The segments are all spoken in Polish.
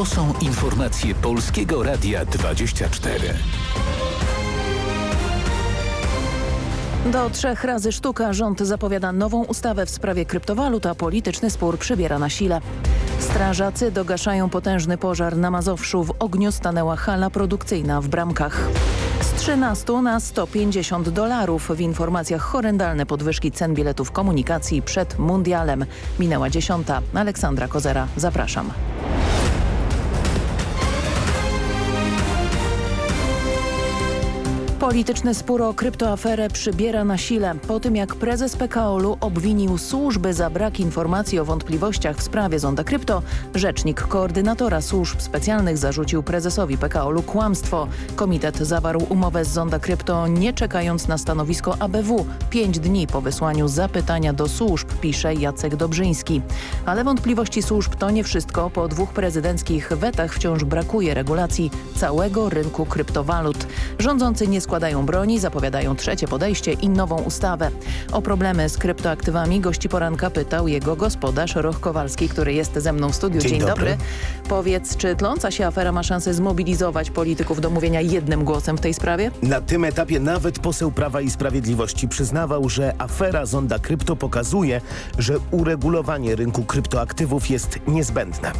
To są informacje Polskiego Radia 24. Do trzech razy sztuka rząd zapowiada nową ustawę w sprawie kryptowalut, a polityczny spór przybiera na sile. Strażacy dogaszają potężny pożar na Mazowszu. W ogniu stanęła hala produkcyjna w Bramkach. Z 13 na 150 dolarów. W informacjach horrendalne podwyżki cen biletów komunikacji przed mundialem. Minęła dziesiąta. Aleksandra Kozera, zapraszam. Polityczny spór o kryptoaferę przybiera na sile. Po tym jak prezes PKO-u obwinił służby za brak informacji o wątpliwościach w sprawie Zonda Krypto, rzecznik koordynatora służb specjalnych zarzucił prezesowi PKO-u kłamstwo. Komitet zawarł umowę z Zonda Krypto nie czekając na stanowisko ABW. Pięć dni po wysłaniu zapytania do służb, pisze Jacek Dobrzyński. Ale wątpliwości służb to nie wszystko. Po dwóch prezydenckich wetach wciąż brakuje regulacji całego rynku kryptowalut. Rządzący nie składają broni, zapowiadają trzecie podejście i nową ustawę. O problemy z kryptoaktywami gości poranka pytał jego gospodarz Roch Kowalski, który jest ze mną w studiu. Dzień, Dzień dobry. dobry. Powiedz, czy tląca się afera ma szansę zmobilizować polityków do mówienia jednym głosem w tej sprawie? Na tym etapie nawet poseł Prawa i Sprawiedliwości przyznawał, że afera Zonda Krypto pokazuje, że uregulowanie rynku kryptoaktywów jest niezbędne.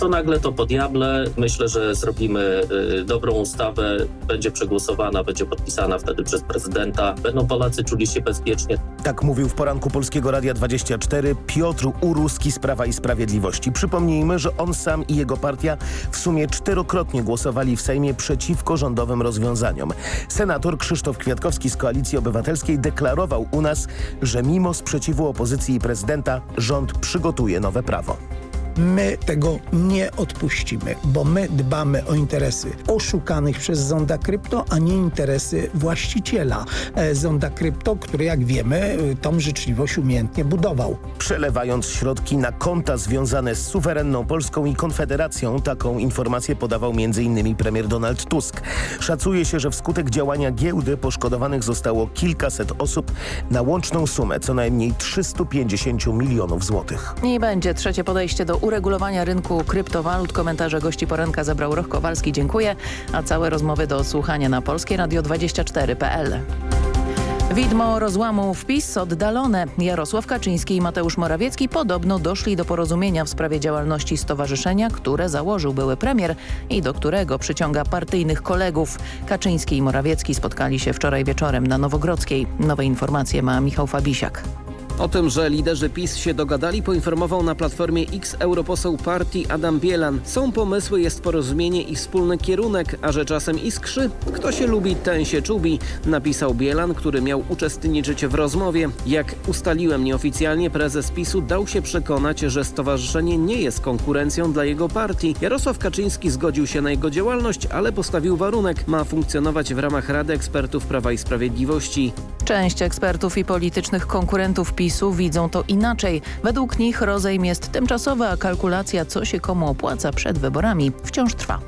Co nagle to po diable. Myślę, że zrobimy y, dobrą ustawę, będzie przegłosowana, będzie podpisana wtedy przez prezydenta. Będą Polacy czuli się bezpiecznie. Tak mówił w poranku Polskiego Radia 24 Piotr Uruski z Prawa i Sprawiedliwości. Przypomnijmy, że on sam i jego partia w sumie czterokrotnie głosowali w Sejmie przeciwko rządowym rozwiązaniom. Senator Krzysztof Kwiatkowski z Koalicji Obywatelskiej deklarował u nas, że mimo sprzeciwu opozycji i prezydenta rząd przygotuje nowe prawo. My tego nie odpuścimy, bo my dbamy o interesy oszukanych przez Zonda Krypto, a nie interesy właściciela e, Zonda Krypto, który jak wiemy e, tą życzliwość umiejętnie budował. Przelewając środki na konta związane z suwerenną Polską i Konfederacją, taką informację podawał m.in. premier Donald Tusk. Szacuje się, że wskutek działania giełdy poszkodowanych zostało kilkaset osób na łączną sumę co najmniej 350 milionów złotych. I będzie trzecie podejście do uregulowania rynku kryptowalut. Komentarze gości poranka zebrał Roch Kowalski. Dziękuję. A całe rozmowy do słuchania na Polskie Radio 24.pl. Widmo rozłamu wpis oddalone. Jarosław Kaczyński i Mateusz Morawiecki podobno doszli do porozumienia w sprawie działalności stowarzyszenia, które założył były premier i do którego przyciąga partyjnych kolegów. Kaczyński i Morawiecki spotkali się wczoraj wieczorem na Nowogrodzkiej. Nowe informacje ma Michał Fabisiak. O tym, że liderzy PiS się dogadali poinformował na Platformie X europoseł partii Adam Bielan. Są pomysły, jest porozumienie i wspólny kierunek, a że czasem iskrzy, kto się lubi, ten się czubi, napisał Bielan, który miał uczestniczyć w rozmowie. Jak ustaliłem nieoficjalnie, prezes PiSu dał się przekonać, że stowarzyszenie nie jest konkurencją dla jego partii. Jarosław Kaczyński zgodził się na jego działalność, ale postawił warunek. Ma funkcjonować w ramach Rady Ekspertów Prawa i Sprawiedliwości. Część ekspertów i politycznych konkurentów PiSu widzą to inaczej. Według nich rozejm jest tymczasowy, a kalkulacja, co się komu opłaca przed wyborami, wciąż trwa.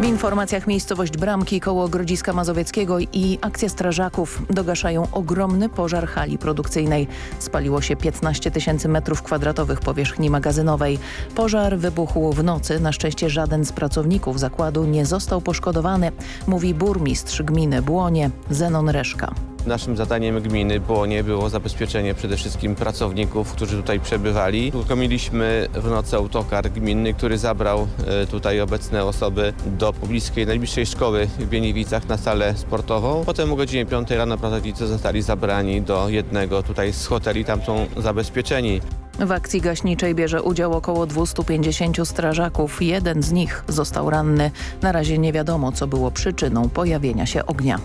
W informacjach miejscowość Bramki koło Grodziska Mazowieckiego i akcja strażaków dogaszają ogromny pożar hali produkcyjnej. Spaliło się 15 tysięcy metrów kwadratowych powierzchni magazynowej. Pożar wybuchł w nocy. Na szczęście żaden z pracowników zakładu nie został poszkodowany, mówi burmistrz gminy Błonie Zenon Reszka. Naszym zadaniem gminy było nie było zabezpieczenie przede wszystkim pracowników, którzy tutaj przebywali. Uruchomiliśmy w nocy autokar gminny, który zabrał e, tutaj obecne osoby do pobliskiej najbliższej szkoły w Bieniewicach na salę sportową. Potem o godzinie 5 rano pracownicy zostali zabrani do jednego tutaj z hoteli, tam są zabezpieczeni. W akcji gaśniczej bierze udział około 250 strażaków. Jeden z nich został ranny. Na razie nie wiadomo, co było przyczyną pojawienia się ognia.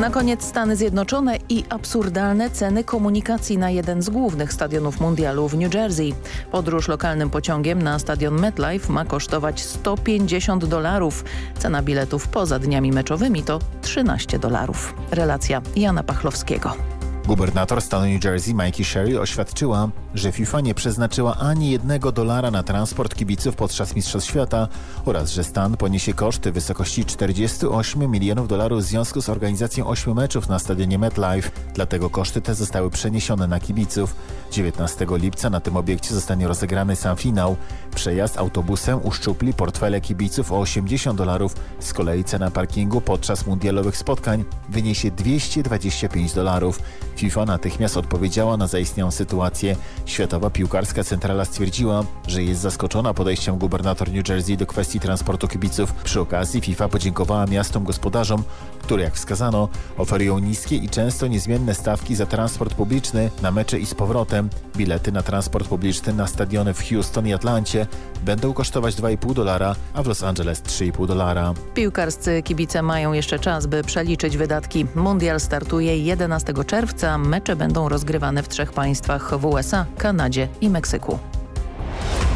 Na koniec Stany Zjednoczone i absurdalne ceny komunikacji na jeden z głównych stadionów mundialu w New Jersey. Podróż lokalnym pociągiem na stadion MetLife ma kosztować 150 dolarów. Cena biletów poza dniami meczowymi to 13 dolarów. Relacja Jana Pachlowskiego. Gubernator stanu New Jersey Mikey Sherry oświadczyła, że FIFA nie przeznaczyła ani jednego dolara na transport kibiców podczas Mistrzostw Świata oraz że stan poniesie koszty w wysokości 48 milionów dolarów w związku z organizacją ośmiu meczów na stadionie MetLife. Dlatego koszty te zostały przeniesione na kibiców. 19 lipca na tym obiekcie zostanie rozegrany sam finał. Przejazd autobusem uszczupli portfele kibiców o 80 dolarów. Z kolei cena parkingu podczas mundialowych spotkań wyniesie 225 dolarów. FIFA natychmiast odpowiedziała na zaistniałą sytuację. Światowa Piłkarska Centrala stwierdziła, że jest zaskoczona podejściem gubernator New Jersey do kwestii transportu kibiców. Przy okazji FIFA podziękowała miastom gospodarzom, które jak wskazano oferują niskie i często niezmienne stawki za transport publiczny na mecze i z powrotem. Bilety na transport publiczny na stadiony w Houston i Atlancie będą kosztować 2,5 dolara, a w Los Angeles 3,5 dolara. Piłkarscy kibice mają jeszcze czas, by przeliczyć wydatki. Mundial startuje 11 czerwca. Mecze będą rozgrywane w trzech państwach w USA, Kanadzie i Meksyku.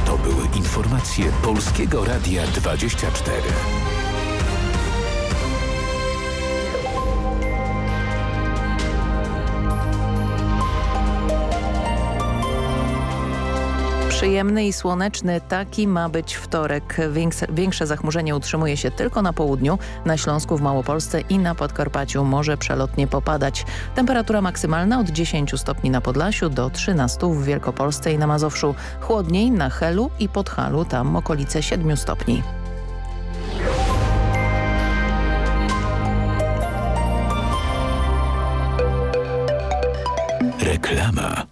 To były informacje Polskiego Radia 24. Przyjemny i słoneczny taki ma być wtorek. Większe, zachmurzenie utrzymuje się tylko na południu, na Śląsku, w Małopolsce i na Podkarpaciu może przelotnie popadać. Temperatura maksymalna od 10 stopni na Podlasiu do 13 w Wielkopolsce i na Mazowszu. Chłodniej na Helu i Podhalu, tam okolice 7 stopni. Reklama.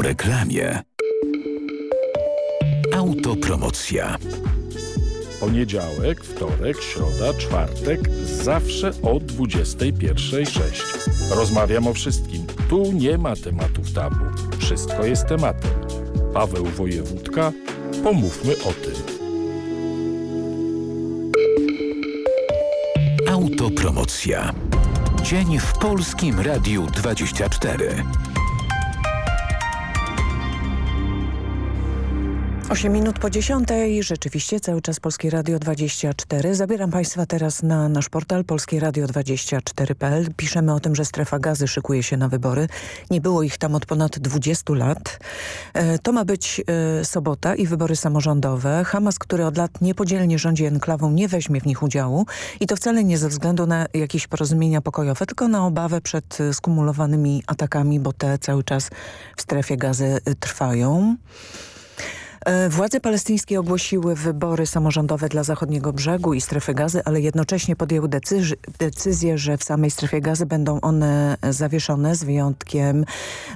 Po reklamie. Autopromocja. Poniedziałek, wtorek, środa, czwartek, zawsze o 21.06. Rozmawiam o wszystkim. Tu nie ma tematów tabu. Wszystko jest tematem. Paweł Wojewódka, pomówmy o tym. Autopromocja. Dzień w Polskim Radiu 24. 8 minut po 10. Rzeczywiście cały czas Polskie Radio 24. Zabieram Państwa teraz na nasz portal polskieradio24.pl. Piszemy o tym, że strefa gazy szykuje się na wybory. Nie było ich tam od ponad 20 lat. E, to ma być e, sobota i wybory samorządowe. Hamas, który od lat niepodzielnie rządzi enklawą, nie weźmie w nich udziału. I to wcale nie ze względu na jakieś porozumienia pokojowe, tylko na obawę przed skumulowanymi atakami, bo te cały czas w strefie gazy trwają. Władze palestyńskie ogłosiły wybory samorządowe dla zachodniego brzegu i strefy gazy, ale jednocześnie podjęły decyz decyzję, że w samej strefie gazy będą one zawieszone z wyjątkiem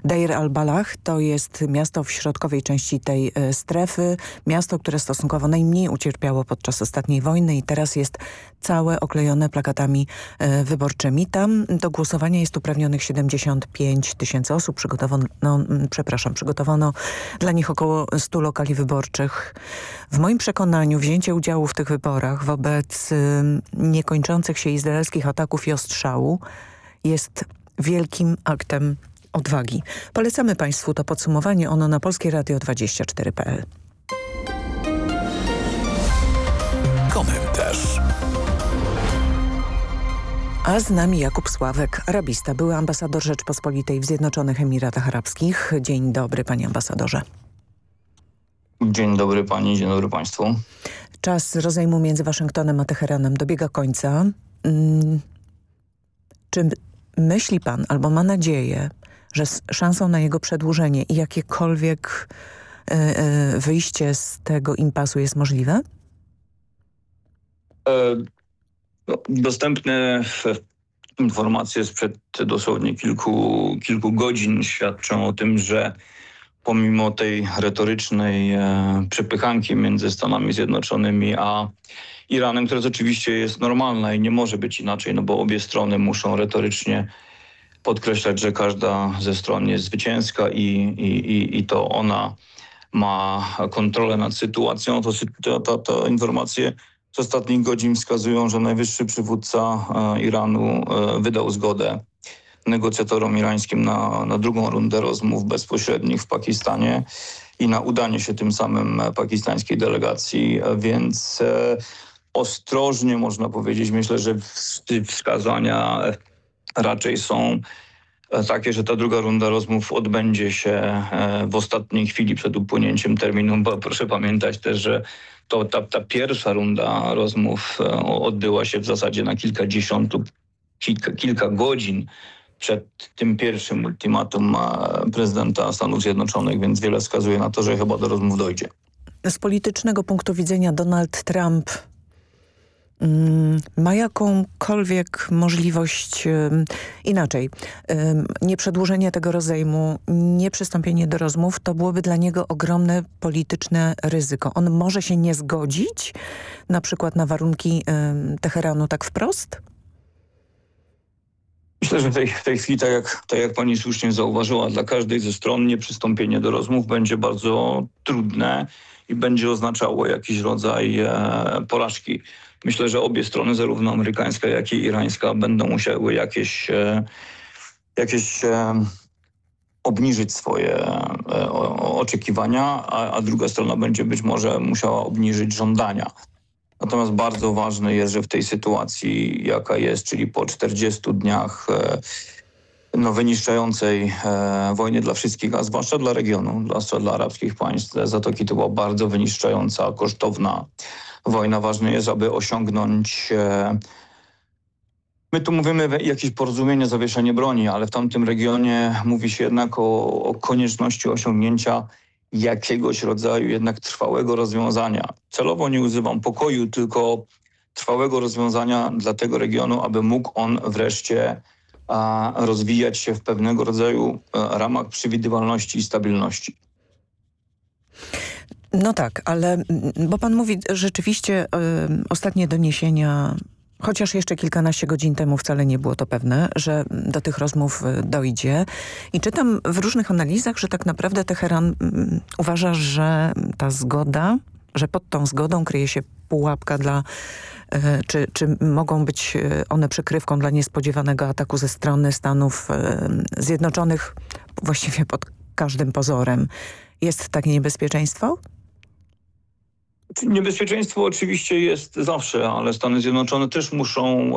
Deir al-Balah. To jest miasto w środkowej części tej strefy. Miasto, które stosunkowo najmniej ucierpiało podczas ostatniej wojny i teraz jest całe oklejone plakatami wyborczymi. Tam do głosowania jest uprawnionych 75 tysięcy osób. Przygotowano, no, przepraszam, przygotowano dla nich około 100 lokali wyborczych. W moim przekonaniu wzięcie udziału w tych wyborach wobec y, niekończących się izraelskich ataków i ostrzału jest wielkim aktem odwagi. Polecamy Państwu to podsumowanie, ono na Polskie Radio 24.pl. Komentarz. A z nami Jakub Sławek, arabista, były ambasador Rzeczpospolitej w Zjednoczonych Emiratach Arabskich. Dzień dobry, panie ambasadorze. Dzień dobry pani, dzień dobry państwu. Czas rozejmu między Waszyngtonem a Teheranem dobiega końca. Hmm. Czy myśli pan albo ma nadzieję, że szansą na jego przedłużenie i jakiekolwiek y, y, wyjście z tego impasu jest możliwe? E, no, dostępne informacje sprzed dosłownie kilku, kilku godzin świadczą o tym, że pomimo tej retorycznej e, przepychanki między Stanami Zjednoczonymi a Iranem, która oczywiście jest normalna i nie może być inaczej, no bo obie strony muszą retorycznie podkreślać, że każda ze stron jest zwycięska i, i, i to ona ma kontrolę nad sytuacją, to, to, to, to informacje z ostatnich godzin wskazują, że najwyższy przywódca e, Iranu e, wydał zgodę negocjatorom irańskim na, na drugą rundę rozmów bezpośrednich w Pakistanie i na udanie się tym samym pakistańskiej delegacji, więc e, ostrożnie można powiedzieć. Myślę, że wskazania raczej są takie, że ta druga runda rozmów odbędzie się w ostatniej chwili przed upłynięciem terminu, bo proszę pamiętać też, że to ta, ta pierwsza runda rozmów e, odbyła się w zasadzie na kilkadziesiąt lub kilka, kilka godzin przed tym pierwszym ultimatum prezydenta Stanów Zjednoczonych, więc wiele wskazuje na to, że chyba do rozmów dojdzie. Z politycznego punktu widzenia Donald Trump Mm, ma jakąkolwiek możliwość inaczej. Nieprzedłużenie tego rozejmu, nieprzystąpienie do rozmów, to byłoby dla niego ogromne polityczne ryzyko. On może się nie zgodzić na przykład na warunki Teheranu tak wprost? Myślę, że w tej, w tej chwili, tak jak, tak jak pani słusznie zauważyła, dla każdej ze stron nieprzystąpienie do rozmów będzie bardzo trudne i będzie oznaczało jakiś rodzaj e, porażki. Myślę, że obie strony, zarówno amerykańska, jak i irańska, będą musiały jakieś, e, jakieś e, obniżyć swoje e, oczekiwania, a, a druga strona będzie być może musiała obniżyć żądania. Natomiast bardzo ważne jest, że w tej sytuacji, jaka jest, czyli po 40 dniach no, wyniszczającej e, wojny dla wszystkich, a zwłaszcza dla regionu, zwłaszcza dla arabskich państw. Zatoki to była bardzo wyniszczająca, kosztowna wojna. Ważne jest, aby osiągnąć... E, my tu mówimy jakieś porozumienie, zawieszenie broni, ale w tamtym regionie mówi się jednak o, o konieczności osiągnięcia jakiegoś rodzaju jednak trwałego rozwiązania. Celowo nie używam pokoju, tylko trwałego rozwiązania dla tego regionu, aby mógł on wreszcie rozwijać się w pewnego rodzaju e, ramach przewidywalności i stabilności. No tak, ale bo pan mówi rzeczywiście y, ostatnie doniesienia chociaż jeszcze kilkanaście godzin temu wcale nie było to pewne, że do tych rozmów y, dojdzie. I czytam w różnych analizach, że tak naprawdę Teheran y, uważa, że ta zgoda, że pod tą zgodą kryje się pułapka dla, y, czy, czy mogą być one przykrywką dla niespodziewanego ataku ze strony Stanów Zjednoczonych właściwie pod każdym pozorem. Jest takie niebezpieczeństwo? Niebezpieczeństwo oczywiście jest zawsze, ale Stany Zjednoczone też muszą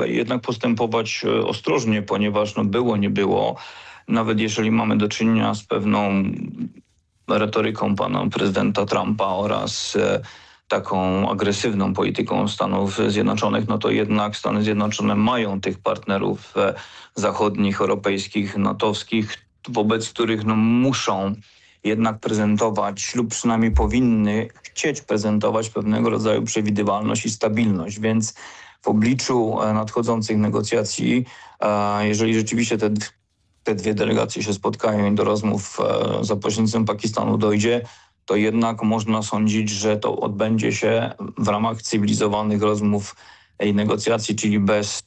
e, jednak postępować e, ostrożnie, ponieważ no było, nie było. Nawet jeżeli mamy do czynienia z pewną retoryką pana prezydenta Trumpa oraz e, taką agresywną polityką Stanów Zjednoczonych, no to jednak Stany Zjednoczone mają tych partnerów zachodnich, europejskich, natowskich, wobec których no, muszą jednak prezentować lub przynajmniej powinny chcieć prezentować pewnego rodzaju przewidywalność i stabilność, więc w obliczu e, nadchodzących negocjacji, e, jeżeli rzeczywiście te, te dwie delegacje się spotkają i do rozmów e, za pośrednictwem Pakistanu dojdzie, to jednak można sądzić, że to odbędzie się w ramach cywilizowanych rozmów i negocjacji, czyli bez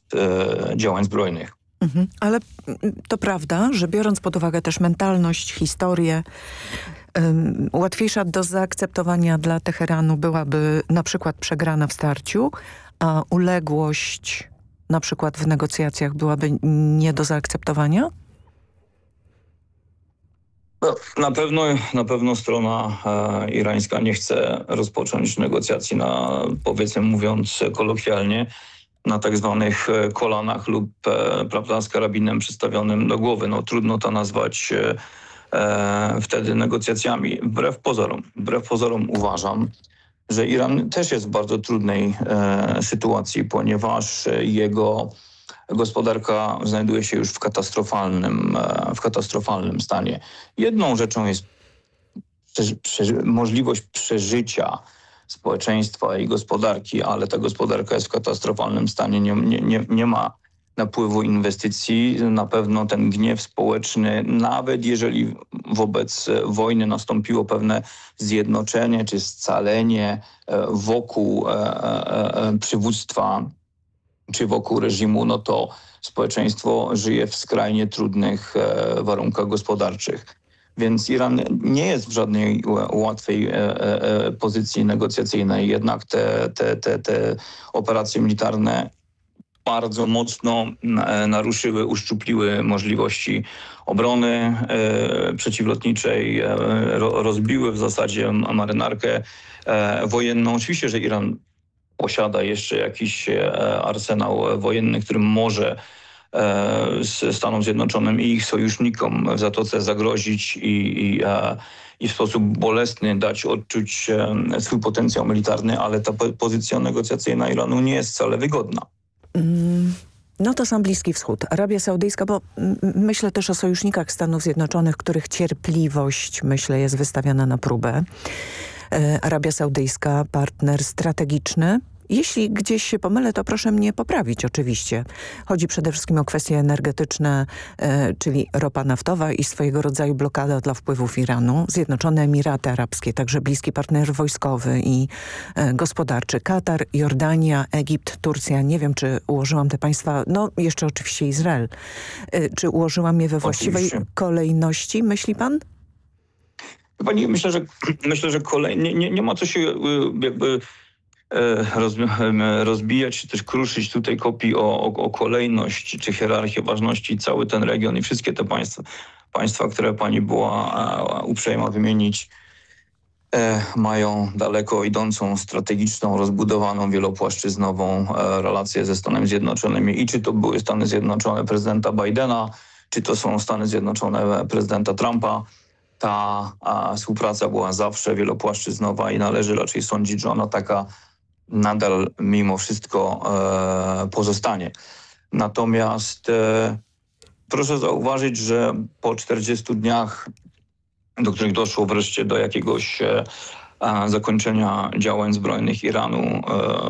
działań zbrojnych. Mhm. Ale to prawda, że biorąc pod uwagę też mentalność, historię, um, łatwiejsza do zaakceptowania dla Teheranu byłaby na przykład przegrana w starciu, a uległość na przykład w negocjacjach byłaby nie do zaakceptowania? No, na pewno, na pewno strona e, irańska nie chce rozpocząć negocjacji na, powiedzmy mówiąc kolokwialnie, na tak zwanych e, kolanach lub e, prawda, z karabinem przystawionym do głowy. No, trudno to nazwać e, e, wtedy negocjacjami. Wbrew pozorom, wbrew pozorom uważam, że Iran też jest w bardzo trudnej e, sytuacji, ponieważ jego gospodarka znajduje się już w katastrofalnym, e, w katastrofalnym stanie. Jedną rzeczą jest możliwość przeżycia społeczeństwa i gospodarki, ale ta gospodarka jest w katastrofalnym stanie, nie, nie, nie, ma napływu inwestycji. Na pewno ten gniew społeczny, nawet jeżeli wobec wojny nastąpiło pewne zjednoczenie czy scalenie e, wokół e, e, przywództwa czy wokół reżimu, no to społeczeństwo żyje w skrajnie trudnych warunkach gospodarczych. Więc Iran nie jest w żadnej łatwej pozycji negocjacyjnej. Jednak te, te, te, te operacje militarne bardzo mocno e, naruszyły, uszczupliły możliwości obrony e, przeciwlotniczej, e, rozbiły w zasadzie marynarkę wojenną. Oczywiście, że Iran posiada jeszcze jakiś arsenał wojenny, którym może Stanom Zjednoczonym i ich sojusznikom w Zatoce zagrozić i, i, i w sposób bolesny dać odczuć swój potencjał militarny, ale ta pozycja negocjacyjna Iranu nie jest wcale wygodna. Mm, no to sam Bliski Wschód, Arabia Saudyjska, bo myślę też o sojusznikach Stanów Zjednoczonych, których cierpliwość, myślę, jest wystawiana na próbę. E, Arabia Saudyjska, partner strategiczny, jeśli gdzieś się pomylę, to proszę mnie poprawić oczywiście. Chodzi przede wszystkim o kwestie energetyczne, e, czyli ropa naftowa i swojego rodzaju blokada dla wpływów Iranu. Zjednoczone Emiraty Arabskie, także bliski partner wojskowy i e, gospodarczy. Katar, Jordania, Egipt, Turcja. Nie wiem, czy ułożyłam te państwa, no jeszcze oczywiście Izrael. E, czy ułożyłam je we właściwej oczywiście. kolejności, myśli pan? Pani, myślę, że myślę, że kolej, nie, nie, nie ma co się jakby E, rozbijać czy też kruszyć tutaj kopii o, o, o kolejność czy hierarchię ważności cały ten region i wszystkie te państwa, państwa które pani była uprzejma wymienić, e, mają daleko idącą, strategiczną, rozbudowaną, wielopłaszczyznową e, relację ze Stanami Zjednoczonymi. I czy to były Stany Zjednoczone prezydenta Bidena, czy to są Stany Zjednoczone prezydenta Trumpa, ta współpraca była zawsze wielopłaszczyznowa i należy raczej sądzić, że ona taka nadal mimo wszystko e, pozostanie. Natomiast e, proszę zauważyć, że po 40 dniach, do których doszło wreszcie do jakiegoś e, zakończenia działań zbrojnych Iranu,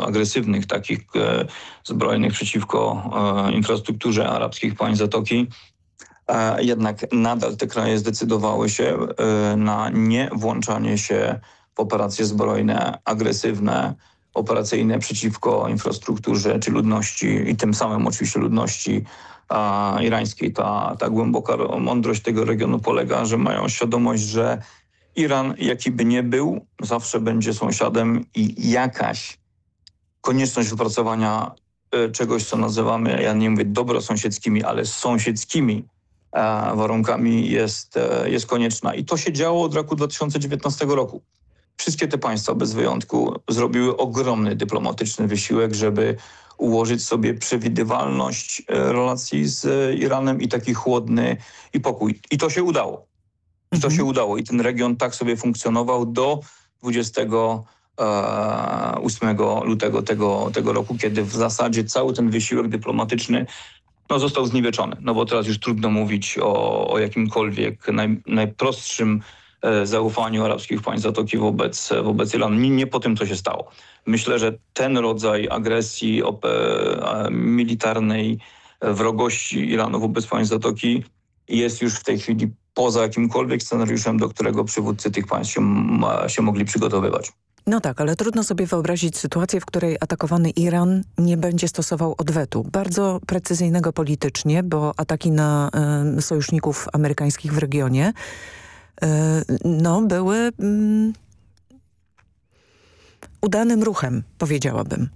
agresywnych takich zbrojnych przeciwko infrastrukturze arabskich państw Zatoki, jednak nadal te kraje zdecydowały się na nie włączanie się w operacje zbrojne agresywne operacyjne przeciwko infrastrukturze czy ludności i tym samym oczywiście ludności a, irańskiej. Ta, ta głęboka mądrość tego regionu polega, że mają świadomość, że Iran, jaki by nie był, zawsze będzie sąsiadem i jakaś konieczność wypracowania y, czegoś, co nazywamy, ja nie mówię dobrosąsiedzkimi, ale sąsiedzkimi e, warunkami jest, e, jest konieczna. I to się działo od roku 2019 roku. Wszystkie te państwa bez wyjątku zrobiły ogromny dyplomatyczny wysiłek, żeby ułożyć sobie przewidywalność e, relacji z e, Iranem i taki chłodny i pokój. I to się udało. I to mhm. się udało. I ten region tak sobie funkcjonował do 28 e, lutego tego, tego roku, kiedy w zasadzie cały ten wysiłek dyplomatyczny no, został zniweczony. No bo teraz już trudno mówić o, o jakimkolwiek naj, najprostszym zaufaniu arabskich państw Zatoki wobec, wobec Iranu. Nie, nie po tym, co się stało. Myślę, że ten rodzaj agresji militarnej, e, wrogości Iranu wobec państw Zatoki jest już w tej chwili poza jakimkolwiek scenariuszem, do którego przywódcy tych państw się, się mogli przygotowywać. No tak, ale trudno sobie wyobrazić sytuację, w której atakowany Iran nie będzie stosował odwetu. Bardzo precyzyjnego politycznie, bo ataki na y, sojuszników amerykańskich w regionie E, no, były mm, udanym ruchem, powiedziałabym.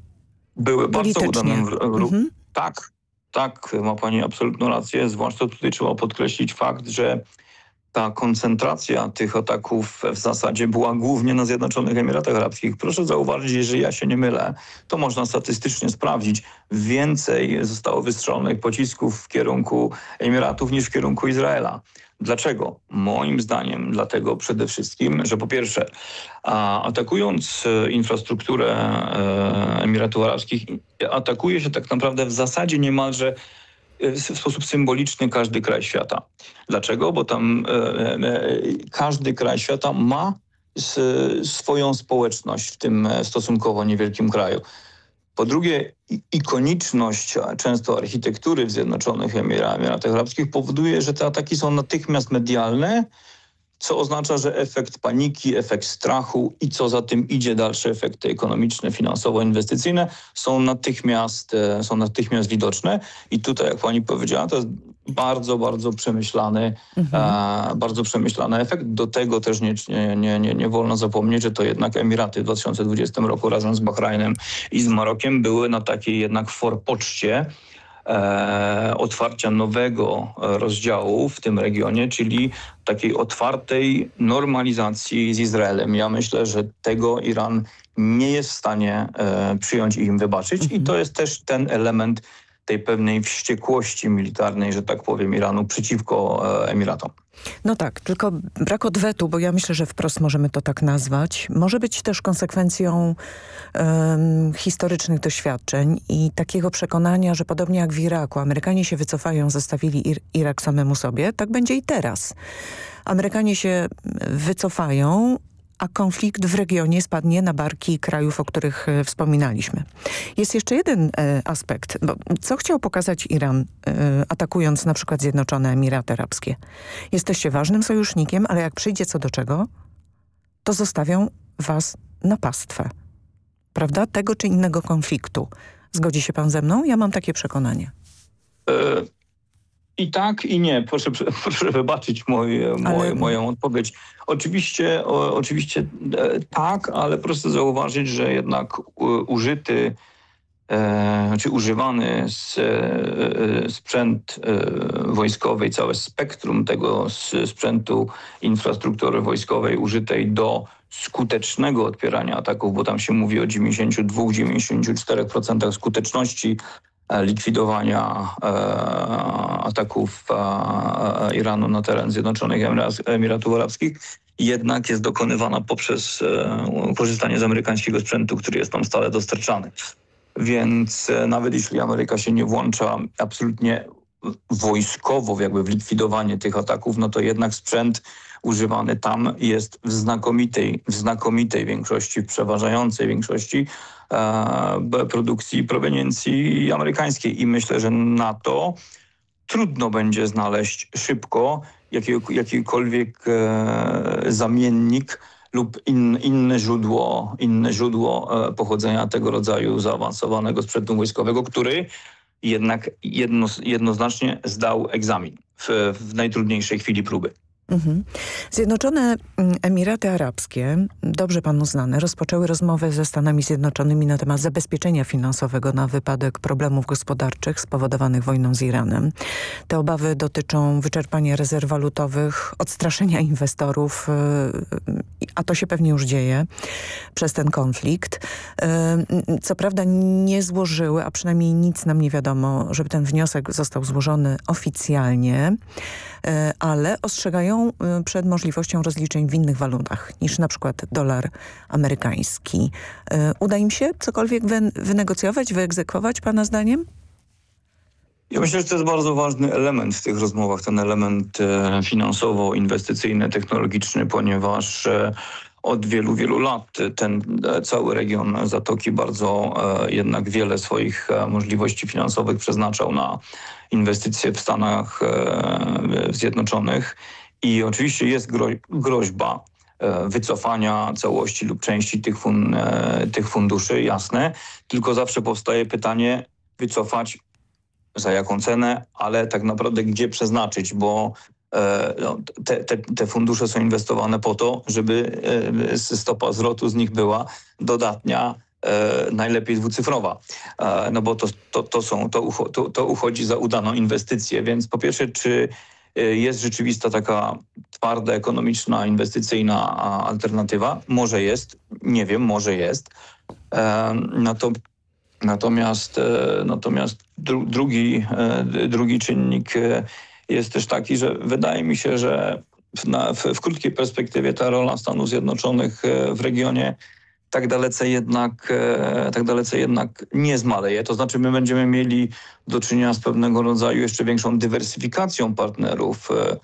Były bardzo udanym ruchem. Mhm. Tak, tak, ma pani absolutną rację. Zwłaszcza tutaj trzeba podkreślić fakt, że ta koncentracja tych ataków w zasadzie była głównie na Zjednoczonych Emiratach Arabskich. Proszę zauważyć, jeżeli ja się nie mylę, to można statystycznie sprawdzić. Więcej zostało wystrzelonych pocisków w kierunku Emiratów niż w kierunku Izraela. Dlaczego? Moim zdaniem dlatego przede wszystkim, że po pierwsze atakując e, infrastrukturę e, Emiratów Arabskich atakuje się tak naprawdę w zasadzie niemalże w sposób symboliczny każdy kraj świata. Dlaczego? Bo tam każdy kraj świata ma swoją społeczność w tym stosunkowo niewielkim kraju. Po drugie, ikoniczność często architektury w Zjednoczonych Emiratach Arabskich powoduje, że te ataki są natychmiast medialne, co oznacza, że efekt paniki, efekt strachu i co za tym idzie dalsze efekty ekonomiczne, finansowo-inwestycyjne są natychmiast, e, są natychmiast widoczne. I tutaj, jak pani powiedziała, to jest bardzo, bardzo przemyślany, mhm. e, bardzo przemyślany efekt. Do tego też nie, nie, nie, nie wolno zapomnieć, że to jednak Emiraty w 2020 roku razem z Bahrajnem i z Marokiem były na takiej jednak forpoczcie, otwarcia nowego rozdziału w tym regionie, czyli takiej otwartej normalizacji z Izraelem. Ja myślę, że tego Iran nie jest w stanie e, przyjąć i im wybaczyć mhm. i to jest też ten element tej pewnej wściekłości militarnej, że tak powiem, Iranu przeciwko e, Emiratom. No tak, tylko brak odwetu, bo ja myślę, że wprost możemy to tak nazwać, może być też konsekwencją um, historycznych doświadczeń i takiego przekonania, że podobnie jak w Iraku, Amerykanie się wycofają, zostawili Ir Irak samemu sobie, tak będzie i teraz. Amerykanie się wycofają, a konflikt w regionie spadnie na barki krajów, o których e, wspominaliśmy. Jest jeszcze jeden e, aspekt. Bo co chciał pokazać Iran, e, atakując na przykład Zjednoczone Emiraty Arabskie? Jesteście ważnym sojusznikiem, ale jak przyjdzie co do czego, to zostawią was na pastwę. Prawda? Tego czy innego konfliktu. Zgodzi się pan ze mną? Ja mam takie przekonanie. I tak, i nie. Proszę, proszę wybaczyć moje, moje, moją odpowiedź. Oczywiście, o, oczywiście e, tak, ale proszę zauważyć, że jednak użyty e, czy używany z, e, sprzęt e, wojskowy, całe spektrum tego sprzętu infrastruktury wojskowej użytej do skutecznego odpierania ataków, bo tam się mówi o 92-94% skuteczności E, likwidowania e, ataków e, Iranu na teren Zjednoczonych Emiratów Arabskich jednak jest dokonywana poprzez korzystanie z amerykańskiego sprzętu, który jest tam stale dostarczany. Więc nawet jeśli Ameryka się nie włącza absolutnie wojskowo jakby w likwidowanie tych ataków, no to jednak sprzęt używany tam jest w znakomitej, w znakomitej większości, w przeważającej większości e, produkcji proweniencji amerykańskiej i myślę, że na to trudno będzie znaleźć szybko jakikolwiek e, zamiennik lub in, inne źródło, inne źródło e, pochodzenia tego rodzaju zaawansowanego sprzętu wojskowego, który jednak jedno, jednoznacznie zdał egzamin w, w najtrudniejszej chwili próby. Mhm. Zjednoczone mm, Emiraty Arabskie, dobrze panu znane, rozpoczęły rozmowę ze Stanami Zjednoczonymi na temat zabezpieczenia finansowego na wypadek problemów gospodarczych spowodowanych wojną z Iranem. Te obawy dotyczą wyczerpania rezerw walutowych, odstraszenia inwestorów, y, a to się pewnie już dzieje przez ten konflikt. Y, co prawda nie złożyły, a przynajmniej nic nam nie wiadomo, żeby ten wniosek został złożony oficjalnie. E, ale ostrzegają e, przed możliwością rozliczeń w innych walutach niż na przykład dolar amerykański. E, uda im się cokolwiek wynegocjować, wyegzekwować pana zdaniem? Ja myślę, że to jest bardzo ważny element w tych rozmowach, ten element finansowo-inwestycyjny, technologiczny, ponieważ od wielu, wielu lat ten cały region Zatoki bardzo jednak wiele swoich możliwości finansowych przeznaczał na inwestycje w Stanach e, Zjednoczonych. I oczywiście jest groźba e, wycofania całości lub części tych, fun e, tych funduszy, jasne, tylko zawsze powstaje pytanie wycofać za jaką cenę, ale tak naprawdę gdzie przeznaczyć, bo no, te, te, te, fundusze są inwestowane po to, żeby stopa zwrotu z nich była dodatnia najlepiej dwucyfrowa, e, no bo to, to, to, są, to, to, to uchodzi za udaną inwestycję, więc po pierwsze, czy e, jest rzeczywista taka twarda, ekonomiczna, inwestycyjna alternatywa? Może jest, nie wiem, może jest. To, natomiast natomiast dru, drugi, drugi czynnik jest też taki, że wydaje mi się, że w, na, w, w krótkiej perspektywie ta rola Stanów Zjednoczonych w regionie tak dalece jednak, e, tak dalece jednak nie zmaleje. To znaczy my będziemy mieli do czynienia z pewnego rodzaju jeszcze większą dywersyfikacją partnerów e,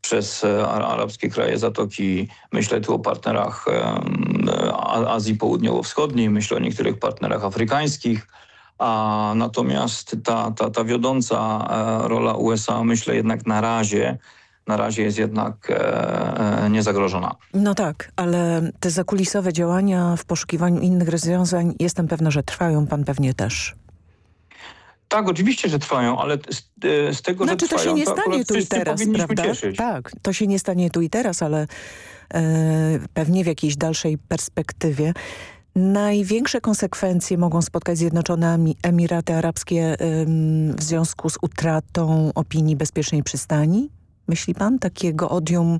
przez arabskie kraje Zatoki. Myślę tu o partnerach Azji Południowo-Wschodniej, myślę o niektórych partnerach afrykańskich. A natomiast ta, ta, ta wiodąca rola USA myślę jednak na razie na razie jest jednak e, niezagrożona. No tak, ale te zakulisowe działania w poszukiwaniu innych rozwiązań jestem pewna, że trwają, pan pewnie też. Tak, oczywiście, że trwają, ale z, z tego, znaczy, że trwają, to się nie to stanie tu i teraz, prawda? Cieszyć. Tak, to się nie stanie tu i teraz, ale e, pewnie w jakiejś dalszej perspektywie. Największe konsekwencje mogą spotkać Zjednoczone Emiraty Arabskie w związku z utratą opinii bezpiecznej przystani? Myśli pan takiego odium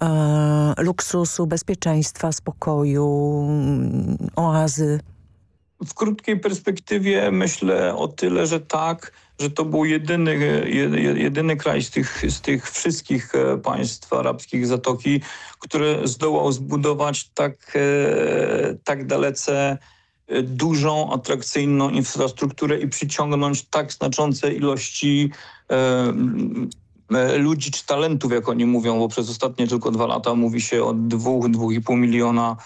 e, luksusu, bezpieczeństwa, spokoju, mm, oazy? W krótkiej perspektywie myślę o tyle, że tak, że to był jedyny, jedyny kraj z tych, z tych wszystkich e, państw arabskich Zatoki, który zdołał zbudować tak, e, tak dalece e, dużą, atrakcyjną infrastrukturę i przyciągnąć tak znaczące ilości ludzi czy talentów, jak oni mówią, bo przez ostatnie tylko dwa lata mówi się o dwóch, dwóch i pół miliona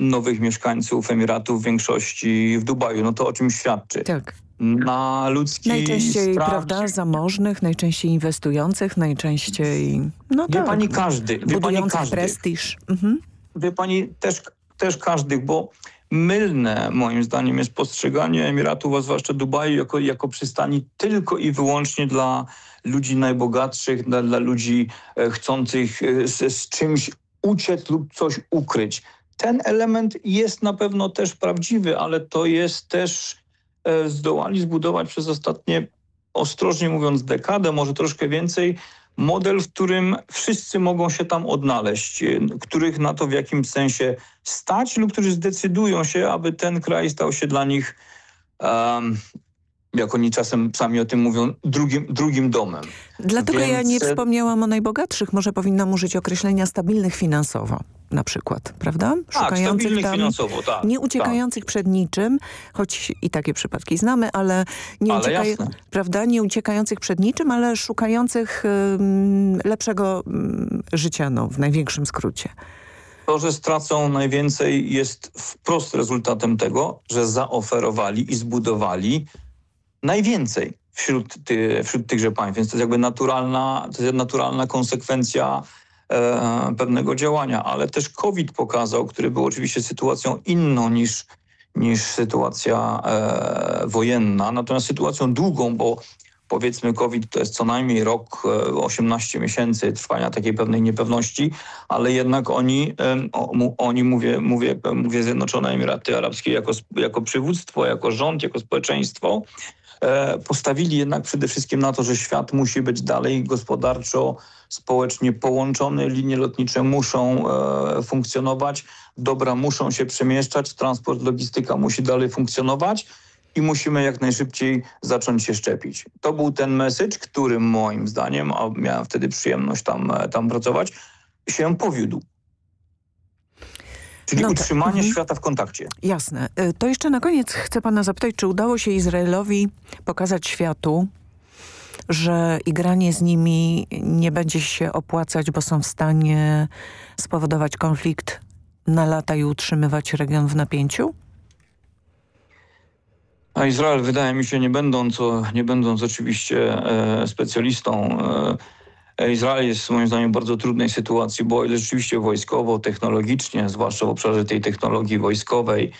nowych mieszkańców Emiratów, w większości w Dubaju. No to o czym świadczy? Tak. Na ludzki Najczęściej, strach... prawda, zamożnych, najczęściej inwestujących, najczęściej... No wie tak, pani każdy. Wie pani każdy. prestiż. Mhm. Wie pani też, też każdych, bo mylne moim zdaniem jest postrzeganie Emiratów, a zwłaszcza Dubaju jako, jako przystani tylko i wyłącznie dla ludzi najbogatszych, dla, dla ludzi e, chcących e, z, z czymś uciec lub coś ukryć. Ten element jest na pewno też prawdziwy, ale to jest też e, zdołali zbudować przez ostatnie, ostrożnie mówiąc, dekadę, może troszkę więcej, model, w którym wszyscy mogą się tam odnaleźć, których na to w jakimś sensie stać lub którzy zdecydują się, aby ten kraj stał się dla nich um, jak oni czasem sami o tym mówią, drugim, drugim domem. Dlatego Więc... ja nie wspomniałam o najbogatszych. Może powinnam użyć określenia stabilnych finansowo na przykład, prawda? Tak, Szukających tam, finansowo, tak. Nie uciekających tak. przed niczym, choć i takie przypadki znamy, ale nie, ale uciekaj, prawda? nie uciekających przed niczym, ale szukających um, lepszego um, życia, no, w największym skrócie. To, że stracą najwięcej jest wprost rezultatem tego, że zaoferowali i zbudowali najwięcej wśród, ty, wśród tychże państw. Więc to jest jakby naturalna, to jest naturalna konsekwencja e, pewnego działania. Ale też COVID pokazał, który był oczywiście sytuacją inną niż, niż sytuacja e, wojenna, natomiast sytuacją długą, bo powiedzmy COVID to jest co najmniej rok, 18 e, miesięcy trwania takiej pewnej niepewności, ale jednak oni, oni mówię, mówię, mówię Zjednoczone Emiraty Arabskie jako, jako przywództwo, jako rząd, jako społeczeństwo, postawili jednak przede wszystkim na to, że świat musi być dalej gospodarczo, społecznie połączony, linie lotnicze muszą e, funkcjonować, dobra muszą się przemieszczać, transport, logistyka musi dalej funkcjonować i musimy jak najszybciej zacząć się szczepić. To był ten message, który moim zdaniem, a miałem wtedy przyjemność tam, e, tam pracować, się powiódł. Czyli no utrzymanie mhm. świata w kontakcie. Jasne. Y, to jeszcze na koniec chcę pana zapytać, czy udało się Izraelowi pokazać światu, że igranie z nimi nie będzie się opłacać, bo są w stanie spowodować konflikt na lata i utrzymywać region w napięciu? A Izrael wydaje mi się, nie będąc, nie będąc oczywiście e, specjalistą e, Izrael jest moim zdaniem w bardzo trudnej sytuacji, bo rzeczywiście wojskowo, technologicznie, zwłaszcza w obszarze tej technologii wojskowej,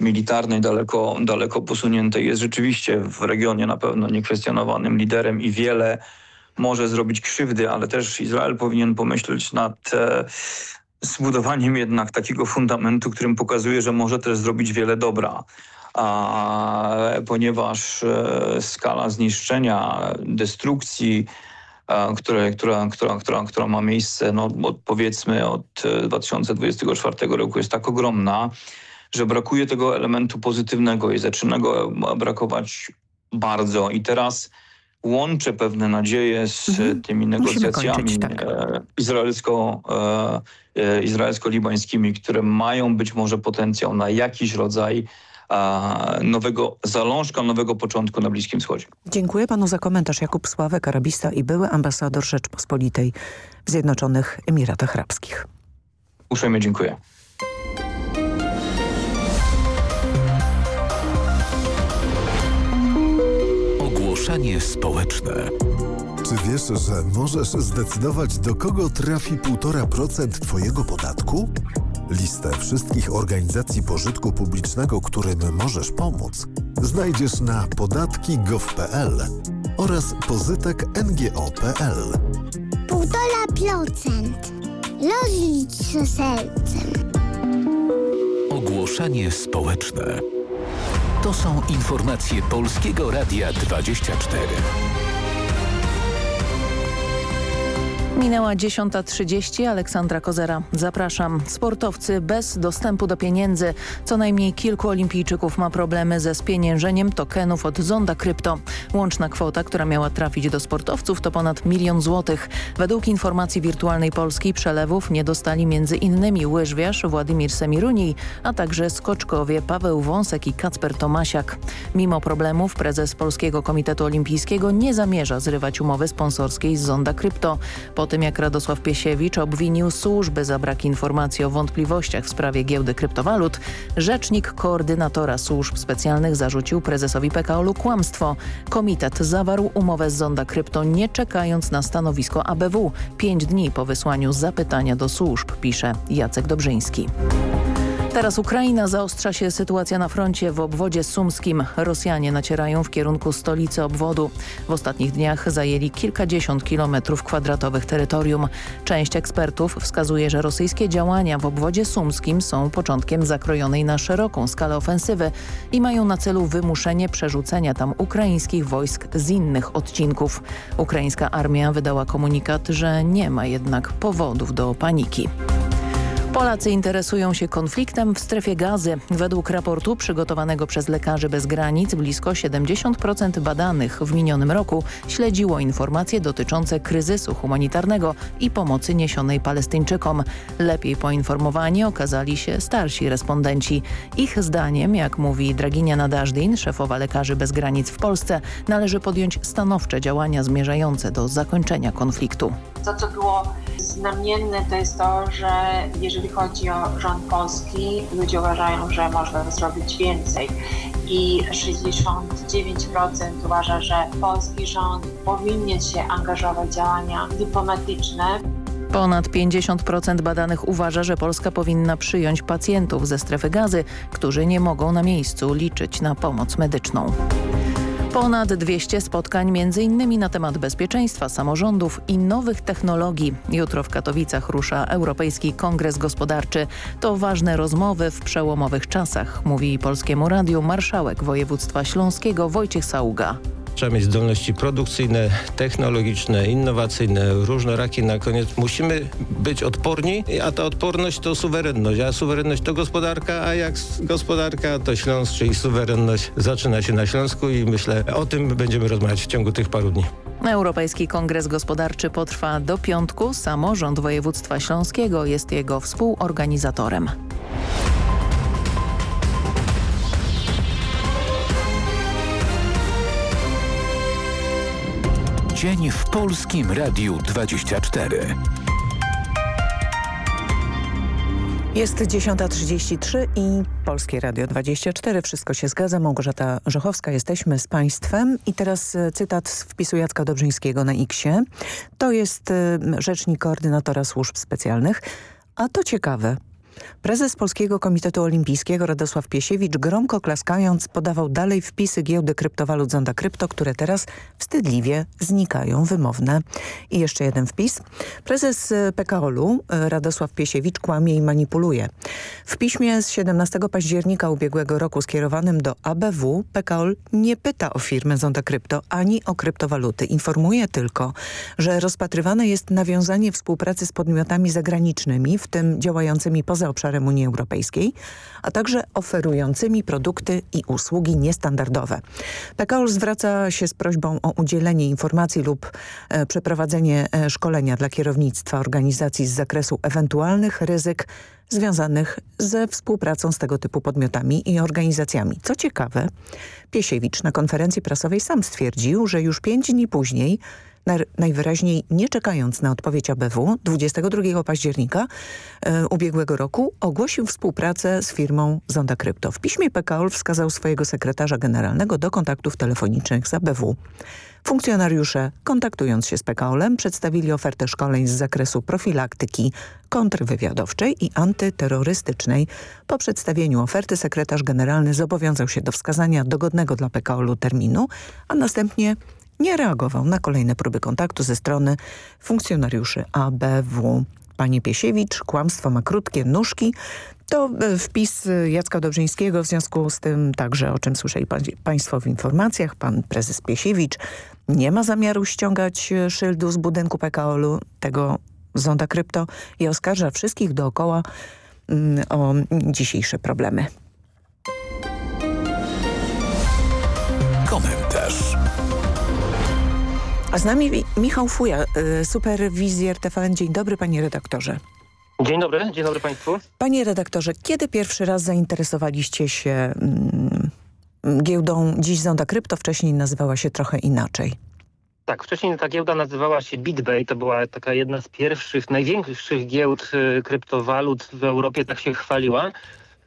militarnej daleko, daleko posuniętej, jest rzeczywiście w regionie na pewno niekwestionowanym liderem i wiele może zrobić krzywdy, ale też Izrael powinien pomyśleć nad e, zbudowaniem jednak takiego fundamentu, którym pokazuje, że może też zrobić wiele dobra. A, ponieważ e, skala zniszczenia, destrukcji, które, która, która, która, która ma miejsce no, od, powiedzmy od 2024 e, roku jest tak ogromna, że brakuje tego elementu pozytywnego i zaczyna go brakować bardzo. I teraz łączę pewne nadzieje z mhm. tymi negocjacjami kończyć, tak. E, izraelsko, e, izraelsko-libańskimi, które mają być może potencjał na jakiś rodzaj nowego zalążka, nowego początku na Bliskim Wschodzie. Dziękuję panu za komentarz. Jakub Sławek, arabista i były ambasador Rzeczpospolitej w Zjednoczonych Emiratach Arabskich. Uprzejmie dziękuję. Ogłoszenie społeczne. Czy wiesz, że możesz zdecydować, do kogo trafi 1,5% Twojego podatku? Listę wszystkich organizacji pożytku publicznego, którym możesz pomóc, znajdziesz na podatki.gov.pl oraz pozytek ngo.pl. 1,5%. Rozlicz się sercem. Ogłoszenie społeczne. To są informacje Polskiego Radia 24. Minęła 10.30. Aleksandra Kozera. Zapraszam. Sportowcy bez dostępu do pieniędzy. Co najmniej kilku olimpijczyków ma problemy ze spieniężeniem tokenów od Zonda Krypto. Łączna kwota, która miała trafić do sportowców to ponad milion złotych. Według informacji Wirtualnej Polski przelewów nie dostali innymi łyżwiarz Władimir Semiruni, a także skoczkowie Paweł Wąsek i Kacper Tomasiak. Mimo problemów prezes Polskiego Komitetu Olimpijskiego nie zamierza zrywać umowy sponsorskiej z Zonda Krypto. Po tym jak Radosław Piesiewicz obwinił służby za brak informacji o wątpliwościach w sprawie giełdy kryptowalut, rzecznik koordynatora służb specjalnych zarzucił prezesowi PKO-u kłamstwo. Komitet zawarł umowę z Zonda Krypto nie czekając na stanowisko ABW. Pięć dni po wysłaniu zapytania do służb, pisze Jacek Dobrzyński. Teraz Ukraina zaostrza się sytuacja na froncie w obwodzie sumskim. Rosjanie nacierają w kierunku stolicy obwodu. W ostatnich dniach zajęli kilkadziesiąt kilometrów kwadratowych terytorium. Część ekspertów wskazuje, że rosyjskie działania w obwodzie sumskim są początkiem zakrojonej na szeroką skalę ofensywy i mają na celu wymuszenie przerzucenia tam ukraińskich wojsk z innych odcinków. Ukraińska armia wydała komunikat, że nie ma jednak powodów do paniki. Polacy interesują się konfliktem w strefie gazy. Według raportu przygotowanego przez Lekarzy Bez Granic blisko 70% badanych w minionym roku śledziło informacje dotyczące kryzysu humanitarnego i pomocy niesionej Palestyńczykom. Lepiej poinformowani okazali się starsi respondenci. Ich zdaniem, jak mówi Draginia Nadażdin, szefowa Lekarzy Bez Granic w Polsce, należy podjąć stanowcze działania zmierzające do zakończenia konfliktu. To, co było znamienne, to jest to, że jeżeli chodzi o rząd polski, ludzie uważają, że można zrobić więcej i 69% uważa, że polski rząd powinien się angażować w działania dyplomatyczne. Ponad 50% badanych uważa, że Polska powinna przyjąć pacjentów ze strefy gazy, którzy nie mogą na miejscu liczyć na pomoc medyczną. Ponad 200 spotkań m.in. na temat bezpieczeństwa samorządów i nowych technologii. Jutro w Katowicach rusza Europejski Kongres Gospodarczy. To ważne rozmowy w przełomowych czasach, mówi Polskiemu Radiu marszałek województwa śląskiego Wojciech Saługa. Trzeba mieć zdolności produkcyjne, technologiczne, innowacyjne, różnorakie. Na koniec musimy być odporni, a ta odporność to suwerenność, a suwerenność to gospodarka, a jak gospodarka to Śląsk, czyli suwerenność zaczyna się na Śląsku i myślę o tym będziemy rozmawiać w ciągu tych paru dni. Europejski Kongres Gospodarczy potrwa do piątku. Samorząd województwa śląskiego jest jego współorganizatorem. Dzień w Polskim Radiu 24. Jest 10.33 i Polskie Radio 24. Wszystko się zgadza. Małgorzata Żochowska. Jesteśmy z Państwem. I teraz e, cytat z wpisu Jacka Dobrzyńskiego na X-ie. To jest e, rzecznik koordynatora służb specjalnych. A to ciekawe. Prezes Polskiego Komitetu Olimpijskiego Radosław Piesiewicz gromko klaskając podawał dalej wpisy giełdy kryptowalut Zonda Krypto, które teraz wstydliwie znikają, wymowne. I jeszcze jeden wpis. Prezes e, PKOL-u e, Radosław Piesiewicz kłamie i manipuluje. W piśmie z 17 października ubiegłego roku skierowanym do ABW PKOL nie pyta o firmę Zonda Krypto ani o kryptowaluty. Informuje tylko, że rozpatrywane jest nawiązanie współpracy z podmiotami zagranicznymi, w tym działającymi poza poza obszarem Unii Europejskiej, a także oferującymi produkty i usługi niestandardowe. PKOL zwraca się z prośbą o udzielenie informacji lub e, przeprowadzenie e, szkolenia dla kierownictwa organizacji z zakresu ewentualnych ryzyk związanych ze współpracą z tego typu podmiotami i organizacjami. Co ciekawe, Piesiewicz na konferencji prasowej sam stwierdził, że już pięć dni później najwyraźniej nie czekając na odpowiedź ABW, 22 października e, ubiegłego roku ogłosił współpracę z firmą Zonda Krypto. W piśmie PKOL wskazał swojego sekretarza generalnego do kontaktów telefonicznych z ABW. Funkcjonariusze, kontaktując się z PKOL-em, przedstawili ofertę szkoleń z zakresu profilaktyki kontrwywiadowczej i antyterrorystycznej. Po przedstawieniu oferty sekretarz generalny zobowiązał się do wskazania dogodnego dla PKOL-u terminu, a następnie nie reagował na kolejne próby kontaktu ze strony funkcjonariuszy ABW. Panie Piesiewicz, kłamstwo ma krótkie nóżki. To e, wpis Jacka Dobrzyńskiego, w związku z tym także, o czym słyszeli Państwo w informacjach, pan prezes Piesiewicz nie ma zamiaru ściągać e, szyldu z budynku PKO-u, tego zonda krypto i oskarża wszystkich dookoła mm, o dzisiejsze problemy. Komentarz. A z nami Michał Fuja, y, superwizjer TVN. Dzień dobry panie redaktorze. Dzień dobry, dzień dobry państwu. Panie redaktorze, kiedy pierwszy raz zainteresowaliście się mm, giełdą Dziś Zonda Krypto? Wcześniej nazywała się trochę inaczej. Tak, wcześniej ta giełda nazywała się BitBay. To była taka jedna z pierwszych, największych giełd y, kryptowalut w Europie, tak się chwaliła.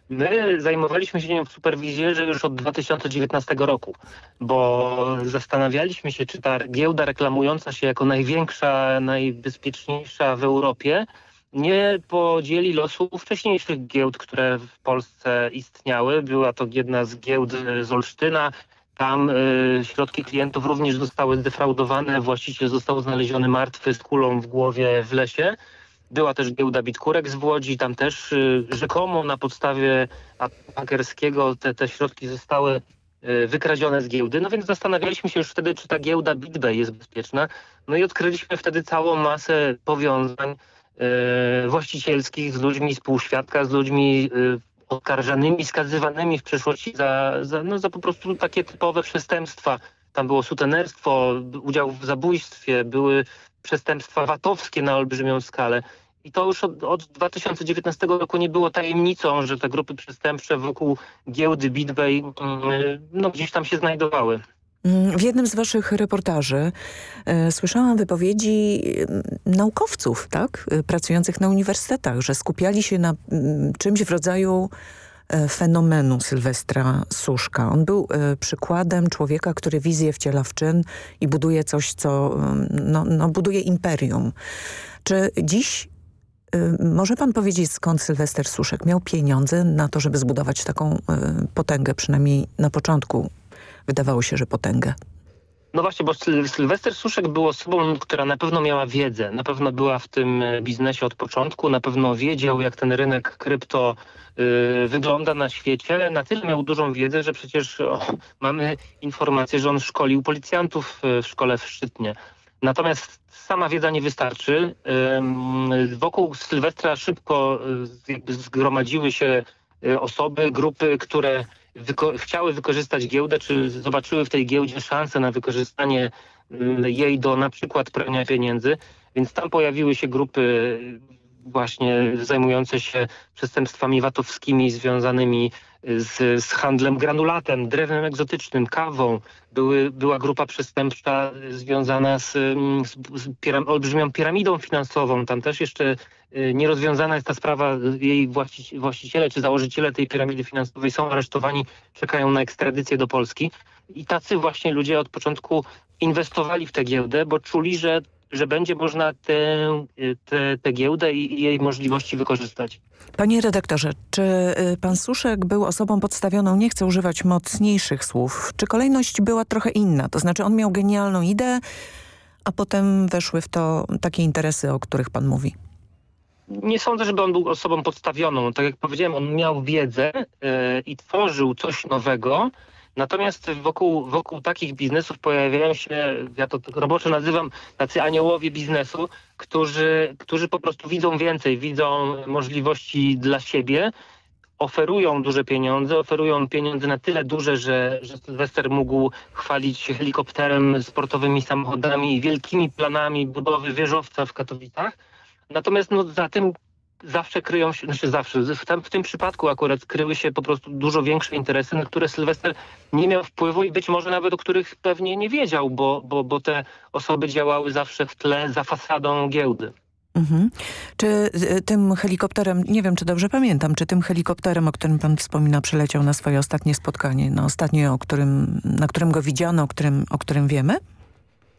My zajmowaliśmy się nią w superwizjerze już od 2019 roku, bo zastanawialiśmy się, czy ta giełda reklamująca się jako największa, najbezpieczniejsza w Europie nie podzieli losu wcześniejszych giełd, które w Polsce istniały. Była to jedna z giełd z Olsztyna. Tam y, środki klientów również zostały zdefraudowane. Właściciel został znaleziony martwy z kulą w głowie w lesie. Była też giełda Bitkurek z Łodzi, tam też y, rzekomo na podstawie hakerskiego te, te środki zostały y, wykradzione z giełdy. No więc zastanawialiśmy się już wtedy, czy ta giełda BitBay jest bezpieczna. No i odkryliśmy wtedy całą masę powiązań y, właścicielskich z ludźmi z półświadka, z ludźmi y, oskarżanymi, skazywanymi w przeszłości za, za, no, za po prostu takie typowe przestępstwa. Tam było sutenerstwo, udział w zabójstwie, były przestępstwa VAT-owskie na olbrzymią skalę. I to już od, od 2019 roku nie było tajemnicą, że te grupy przestępcze wokół giełdy BitBay mm, no, gdzieś tam się znajdowały. Mm, w jednym z waszych reportaży e, słyszałam wypowiedzi mm, naukowców, tak, e, pracujących na uniwersytetach, że skupiali się na czymś w rodzaju e, fenomenu Sylwestra Suszka. On był przykładem człowieka, który wizję wciela w czyn i buduje coś, co no, no buduje imperium. Czy dziś może pan powiedzieć, skąd Sylwester Suszek miał pieniądze na to, żeby zbudować taką y, potęgę, przynajmniej na początku wydawało się, że potęgę? No właśnie, bo Sylwester Suszek był osobą, która na pewno miała wiedzę, na pewno była w tym e, biznesie od początku, na pewno wiedział, jak ten rynek krypto y, wygląda na świecie. Na tyle miał dużą wiedzę, że przecież o, mamy informację, że on szkolił policjantów w szkole w Szczytnie. Natomiast sama wiedza nie wystarczy. Wokół Sylwestra szybko jakby zgromadziły się e, osoby, grupy, które wyko chciały wykorzystać giełdę, czy zobaczyły w tej giełdzie szansę na wykorzystanie jej do na przykład prania pieniędzy. Więc tam pojawiły się grupy właśnie zajmujące się przestępstwami watowskimi związanymi z, z handlem granulatem, drewnem egzotycznym, kawą. Były, była grupa przestępcza związana z, z, z piram, olbrzymią piramidą finansową. Tam też jeszcze y, nierozwiązana jest ta sprawa. Jej właścici właściciele czy założyciele tej piramidy finansowej są aresztowani, czekają na ekstradycję do Polski. I tacy właśnie ludzie od początku inwestowali w tę giełdę, bo czuli, że że będzie można tę te, te giełdę i jej możliwości wykorzystać. Panie redaktorze, czy y, pan Suszek był osobą podstawioną, nie chcę używać mocniejszych słów, czy kolejność była trochę inna? To znaczy on miał genialną ideę, a potem weszły w to takie interesy, o których pan mówi. Nie sądzę, żeby on był osobą podstawioną. Tak jak powiedziałem, on miał wiedzę yy, i tworzył coś nowego, Natomiast wokół, wokół takich biznesów pojawiają się, ja to roboczo nazywam, tacy aniołowie biznesu, którzy, którzy po prostu widzą więcej, widzą możliwości dla siebie, oferują duże pieniądze, oferują pieniądze na tyle duże, że, że Sylwester mógł chwalić się helikopterem, sportowymi samochodami, wielkimi planami budowy wieżowca w Katowicach. Natomiast no, za tym zawsze kryją się, znaczy zawsze, w, tam, w tym przypadku akurat kryły się po prostu dużo większe interesy, na które Sylwester nie miał wpływu i być może nawet o których pewnie nie wiedział, bo, bo, bo te osoby działały zawsze w tle za fasadą giełdy. Mhm. Czy y, tym helikopterem, nie wiem czy dobrze pamiętam, czy tym helikopterem, o którym pan wspomina, przyleciał na swoje ostatnie spotkanie, na ostatnie, o którym, na którym go widziano, o którym, o którym wiemy?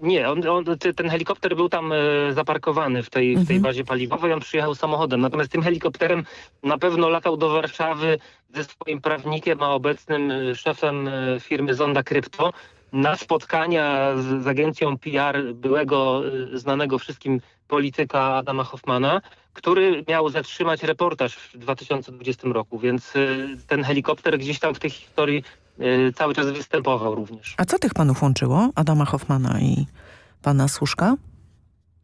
Nie, on, on, ten helikopter był tam e, zaparkowany w tej, w tej bazie paliwowej, on przyjechał samochodem. Natomiast tym helikopterem na pewno latał do Warszawy ze swoim prawnikiem, a obecnym e, szefem e, firmy Zonda Krypto. Na spotkania z, z agencją PR byłego znanego wszystkim polityka Adama Hoffmana, który miał zatrzymać reportaż w 2020 roku, więc ten helikopter gdzieś tam w tej historii cały czas występował również. A co tych panów łączyło? Adama Hoffmana i pana Słuszka?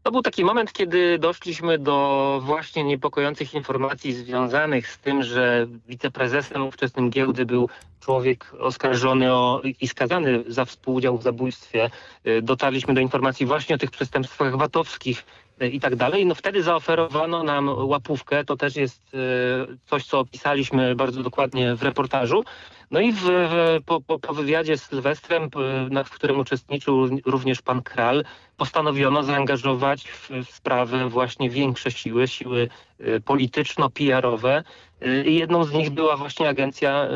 To był taki moment, kiedy doszliśmy do właśnie niepokojących informacji związanych z tym, że wiceprezesem ówczesnym giełdy był człowiek oskarżony o, i skazany za współudział w zabójstwie. Y, Dotarliśmy do informacji właśnie o tych przestępstwach VAT-owskich i tak dalej. No wtedy zaoferowano nam łapówkę. To też jest y, coś, co opisaliśmy bardzo dokładnie w reportażu. No i w, po, po, wywiadzie z Sylwestrem, w którym uczestniczył również pan Kral, postanowiono zaangażować w, w sprawę właśnie większe siły, siły y, polityczno-PR-owe. Y, I jedną z nich była właśnie agencja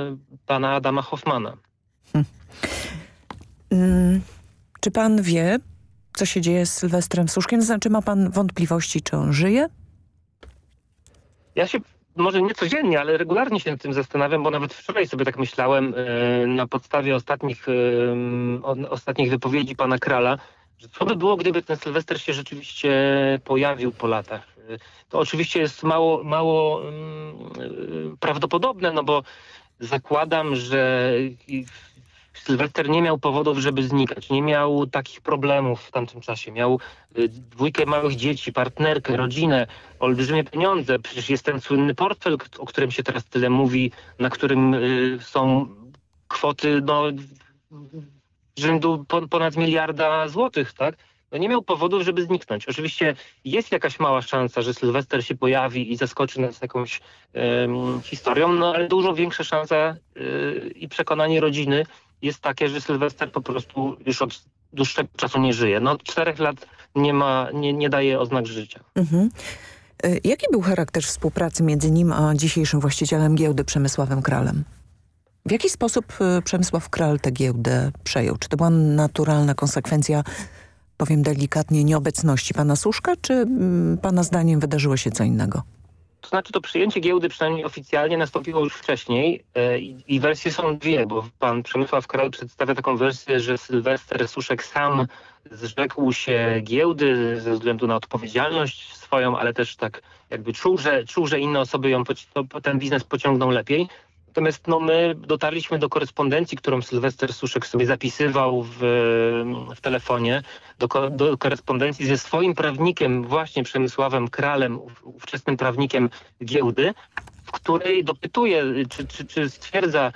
pana Adama Hoffmana. Mm, czy pan wie, co się dzieje z Sylwestrem Słuszkiem? Znaczy ma pan wątpliwości, czy on żyje? Ja się może nie codziennie, ale regularnie się nad tym zastanawiam, bo nawet wczoraj sobie tak myślałem e, na podstawie ostatnich, e, ostatnich wypowiedzi pana Krala, że co by było, gdyby ten Sylwester się rzeczywiście pojawił po latach. E, To oczywiście jest mało, mało mm, prawdopodobne, no bo zakładam, że Sylwester nie miał powodów, żeby znikać. Nie miał takich problemów w tamtym czasie. Miał y, dwójkę małych dzieci, partnerkę, rodzinę, olbrzymie pieniądze. Przecież jest ten słynny portfel, o którym się teraz tyle mówi, na którym y, są kwoty no, rzędu pon- ponad miliarda złotych, tak? No nie miał powodów, żeby zniknąć. Oczywiście jest jakaś mała szansa, że Sylwester się pojawi i zaskoczy nas jakąś historią, no ale dużo większa szansa y, i przekonanie rodziny jest takie, że Sylwester po prostu już od dłuższego czasu nie żyje. No od czterech lat nie ma, nie, nie daje oznak życia. Mhm. Y, Jaki był charakter współpracy między nim a dzisiejszym właścicielem giełdy Przemysławem Kralem? W jaki sposób y, Przemysław Kral tę giełdę przejął? Czy to była naturalna konsekwencja, powiem delikatnie, nieobecności pana Słuszka, czy mm, pana zdaniem wydarzyło się co innego? To znaczy to przyjęcie giełdy przynajmniej oficjalnie nastąpiło już wcześniej e, i, wersje są dwie, bo pan Przemysław Kral przedstawia taką wersję, że Sylwester Suszek sam zrzekł się giełdy ze względu na odpowiedzialność swoją, ale też tak jakby czuł, że, czuł, że inne osoby ją ten biznes pociągną lepiej. Natomiast no, my dotarliśmy do korespondencji, którą Sylwester Suszek sobie zapisywał w, w telefonie, do, do korespondencji ze swoim prawnikiem, właśnie Przemysławem Kralem, ów- ówczesnym prawnikiem giełdy, w której dopytuje, czy, czy, czy stwierdza,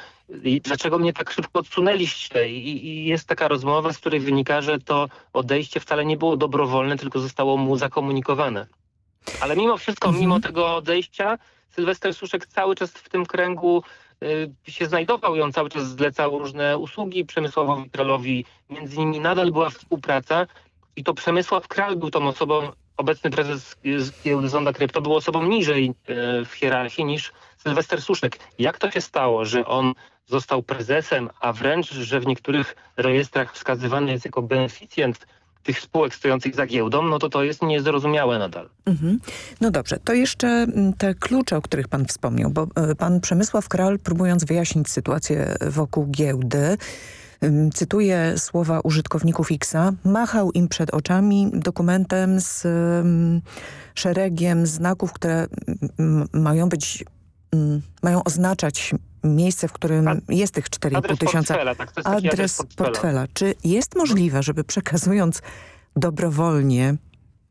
dlaczego mnie tak szybko odsunęliście. I, I jest taka rozmowa, z której wynika, że to odejście wcale nie było dobrowolne, tylko zostało mu zakomunikowane. Ale mimo wszystko, mimo tego odejścia, Sylwester Suszek cały czas w tym kręgu się znajdował i on cały czas zlecał różne usługi Przemysławowi Kralowi. Między nimi nadal była współpraca i to Przemysław Kral był tą osobą, obecny prezes giełdy Zonda Krypto był osobą niżej y, w hierarchii niż Sylwester Suszek. Jak to się stało, że on został prezesem, a wręcz, że w niektórych rejestrach wskazywany jest jako beneficjent tych spółek stojących za giełdą, no to to jest niezrozumiałe nadal. Mhm. No dobrze, to jeszcze mm, te klucze, o których pan wspomniał, bo e, pan Przemysław Kral, próbując wyjaśnić sytuację wokół giełdy, ym, cytuję słowa użytkowników Xa, machał im przed oczami dokumentem z ym, szeregiem znaków, które mm, mają być, mm, mają oznaczać miejsce, w którym Ad, jest tych 4,5 tysiąca. Portfela, tak, to jest adres, adres portfela. portfela. Czy jest możliwe, żeby przekazując dobrowolnie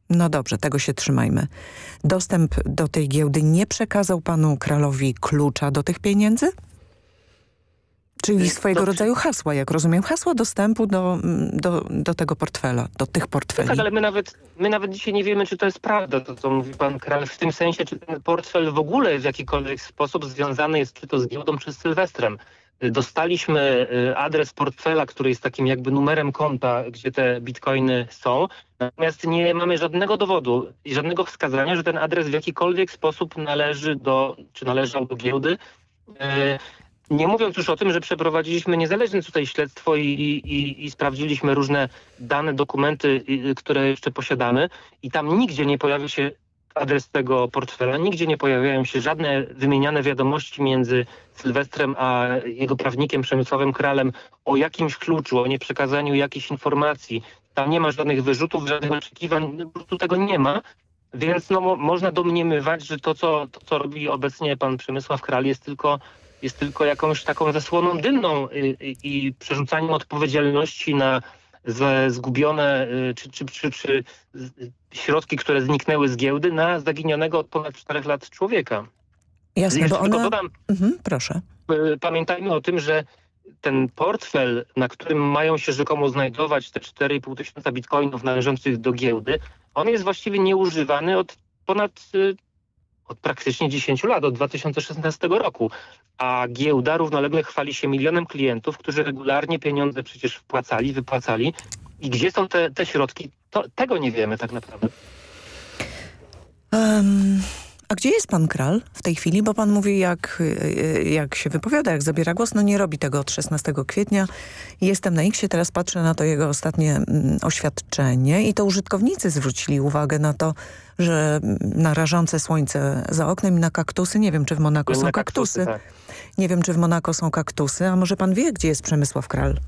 no dobrze, tego się trzymajmy. Dostęp do tej giełdy nie przekazał panu Kralowi klucza do tych pieniędzy? Czyli swojego rodzaju hasła, jak rozumiem, hasła dostępu do, do, do tego portfela, do tych portfeli. No tak, ale my nawet, my nawet dzisiaj nie wiemy, czy to jest prawda, to co mówi pan Kral, w tym sensie, czy ten portfel w ogóle w jakikolwiek sposób związany jest czy to z giełdą, czy z Sylwestrem. Dostaliśmy y, adres portfela, który jest takim jakby numerem konta, gdzie te bitcoiny są. Natomiast nie mamy żadnego dowodu i żadnego wskazania, że ten adres w jakikolwiek sposób należy do, czy należał do giełdy. Nie mówiąc już o tym, że przeprowadziliśmy niezależne tutaj śledztwo i, i, i sprawdziliśmy różne dane, dokumenty, które jeszcze posiadamy i tam nigdzie nie pojawia się adres tego portfela. Nigdzie nie pojawiają się żadne wymieniane wiadomości między Sylwestrem a jego prawnikiem Przemysławem Kralem o jakimś kluczu, o nieprzekazaniu jakichś informacji. Tam nie ma żadnych wyrzutów, żadnych oczekiwań, po prostu tego nie ma. Więc no, można domniemywać, że to co, to, co robi obecnie pan Przemysław Kral jest tylko, jest tylko jakąś taką zasłoną dymną i, i, przerzucaniem odpowiedzialności na zgubione y, czy, czy, czy, czy środki, które zniknęły z giełdy na zaginionego od ponad czterech lat człowieka. Jasne, Jeszcze bo ona... dodam, mhm, proszę. Y, pamiętajmy o tym, że ten portfel, na którym mają się rzekomo znajdować te 4,5 tysiąca bitcoinów należących do giełdy, on jest właściwie nieużywany od ponad y, od praktycznie 10 lat, od 2016 roku. A giełda równolegle chwali się milionem klientów, którzy regularnie pieniądze przecież wpłacali, wypłacali. I gdzie są te, te środki, to, tego nie wiemy tak naprawdę. Um, a gdzie jest pan Kral w tej chwili? Bo pan mówi, jak, jak się wypowiada, jak zabiera głos. No nie robi tego od 16 kwietnia. Jestem na X, teraz patrzę na to jego ostatnie mm, oświadczenie i to użytkownicy zwrócili uwagę na to, że na rażące słońce za oknem i na kaktusy. Nie wiem, czy w Monako są kaktusy. kaktusy tak. Nie wiem, czy w Monako są kaktusy. A może pan wie, gdzie jest Przemysław Kral?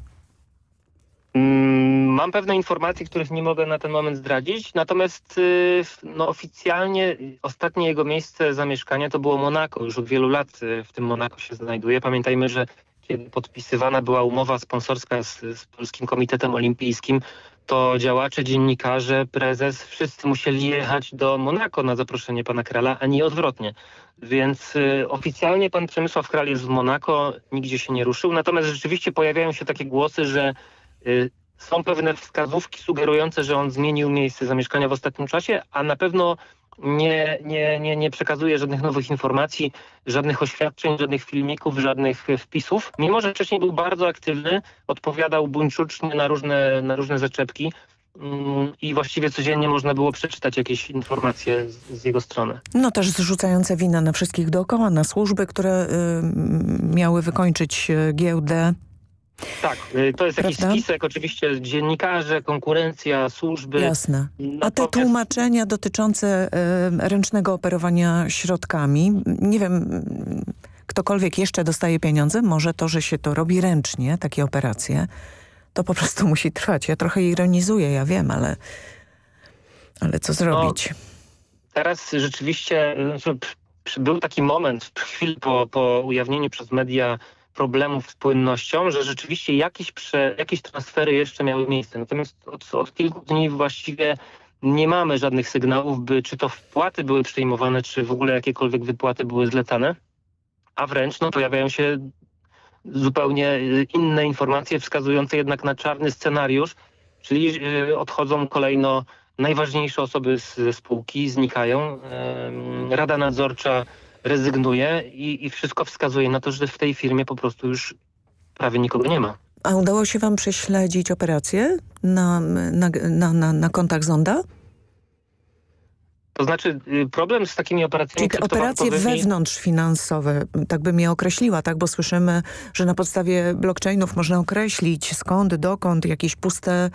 Mm, mam pewne informacje, których nie mogę na ten moment zdradzić, natomiast y, no, oficjalnie ostatnie jego miejsce zamieszkania to było Monako. Już od wielu lat y, w tym Monako się znajduje. Pamiętajmy, że kiedy podpisywana była umowa sponsorska z, z Polskim Komitetem Olimpijskim, to działacze, dziennikarze, prezes, wszyscy musieli jechać do Monako na zaproszenie pana Krala, a nie odwrotnie. Więc y, oficjalnie pan Przemysław Kral jest w Monako, nigdzie się nie ruszył. Natomiast rzeczywiście pojawiają się takie głosy, że są pewne wskazówki sugerujące, że on zmienił miejsce zamieszkania w ostatnim czasie, a na pewno nie, nie, nie, nie przekazuje żadnych nowych informacji, żadnych oświadczeń, żadnych filmików, żadnych wpisów. Mimo, że wcześniej był bardzo aktywny, odpowiadał buńczucznie na różne, na różne zaczepki mm, i właściwie codziennie można było przeczytać jakieś informacje z, z, jego strony. No też zrzucające winę na wszystkich dookoła, na służby, które y, miały wykończyć y, giełdę tak, y, to jest Prawda? jakiś spisek, oczywiście dziennikarze, konkurencja, służby. Jasne. A te tłumaczenia dotyczące y, ręcznego operowania środkami, nie wiem, ktokolwiek jeszcze dostaje pieniądze, może to, że się to robi ręcznie, takie operacje, to po prostu musi trwać. Ja trochę ironizuję, ja wiem, ale, ale co zrobić? No, teraz rzeczywiście y, był taki moment, w chwili po, po ujawnieniu przez media problemów z płynnością, że rzeczywiście jakieś, prze, jakieś transfery jeszcze miały miejsce. Natomiast od, od kilku dni właściwie nie mamy żadnych sygnałów, by czy to wpłaty były przyjmowane, czy w ogóle jakiekolwiek wypłaty były zlecane, a wręcz no, pojawiają się zupełnie y, inne informacje wskazujące jednak na czarny scenariusz, czyli y, odchodzą kolejno najważniejsze osoby z spółki, znikają. Rada nadzorcza rezygnuje i, i wszystko wskazuje na to, że w tej firmie po prostu już prawie nikogo nie ma. A udało się wam prześledzić operacje na, na, na, na, na kontach Zonda? To znaczy y, problem z takimi operacjami... Czyli te operacje wewnątrzfinansowe, tak bym je określiła, tak? Bo słyszymy, że na podstawie blockchainów można określić skąd, dokąd jakieś puste,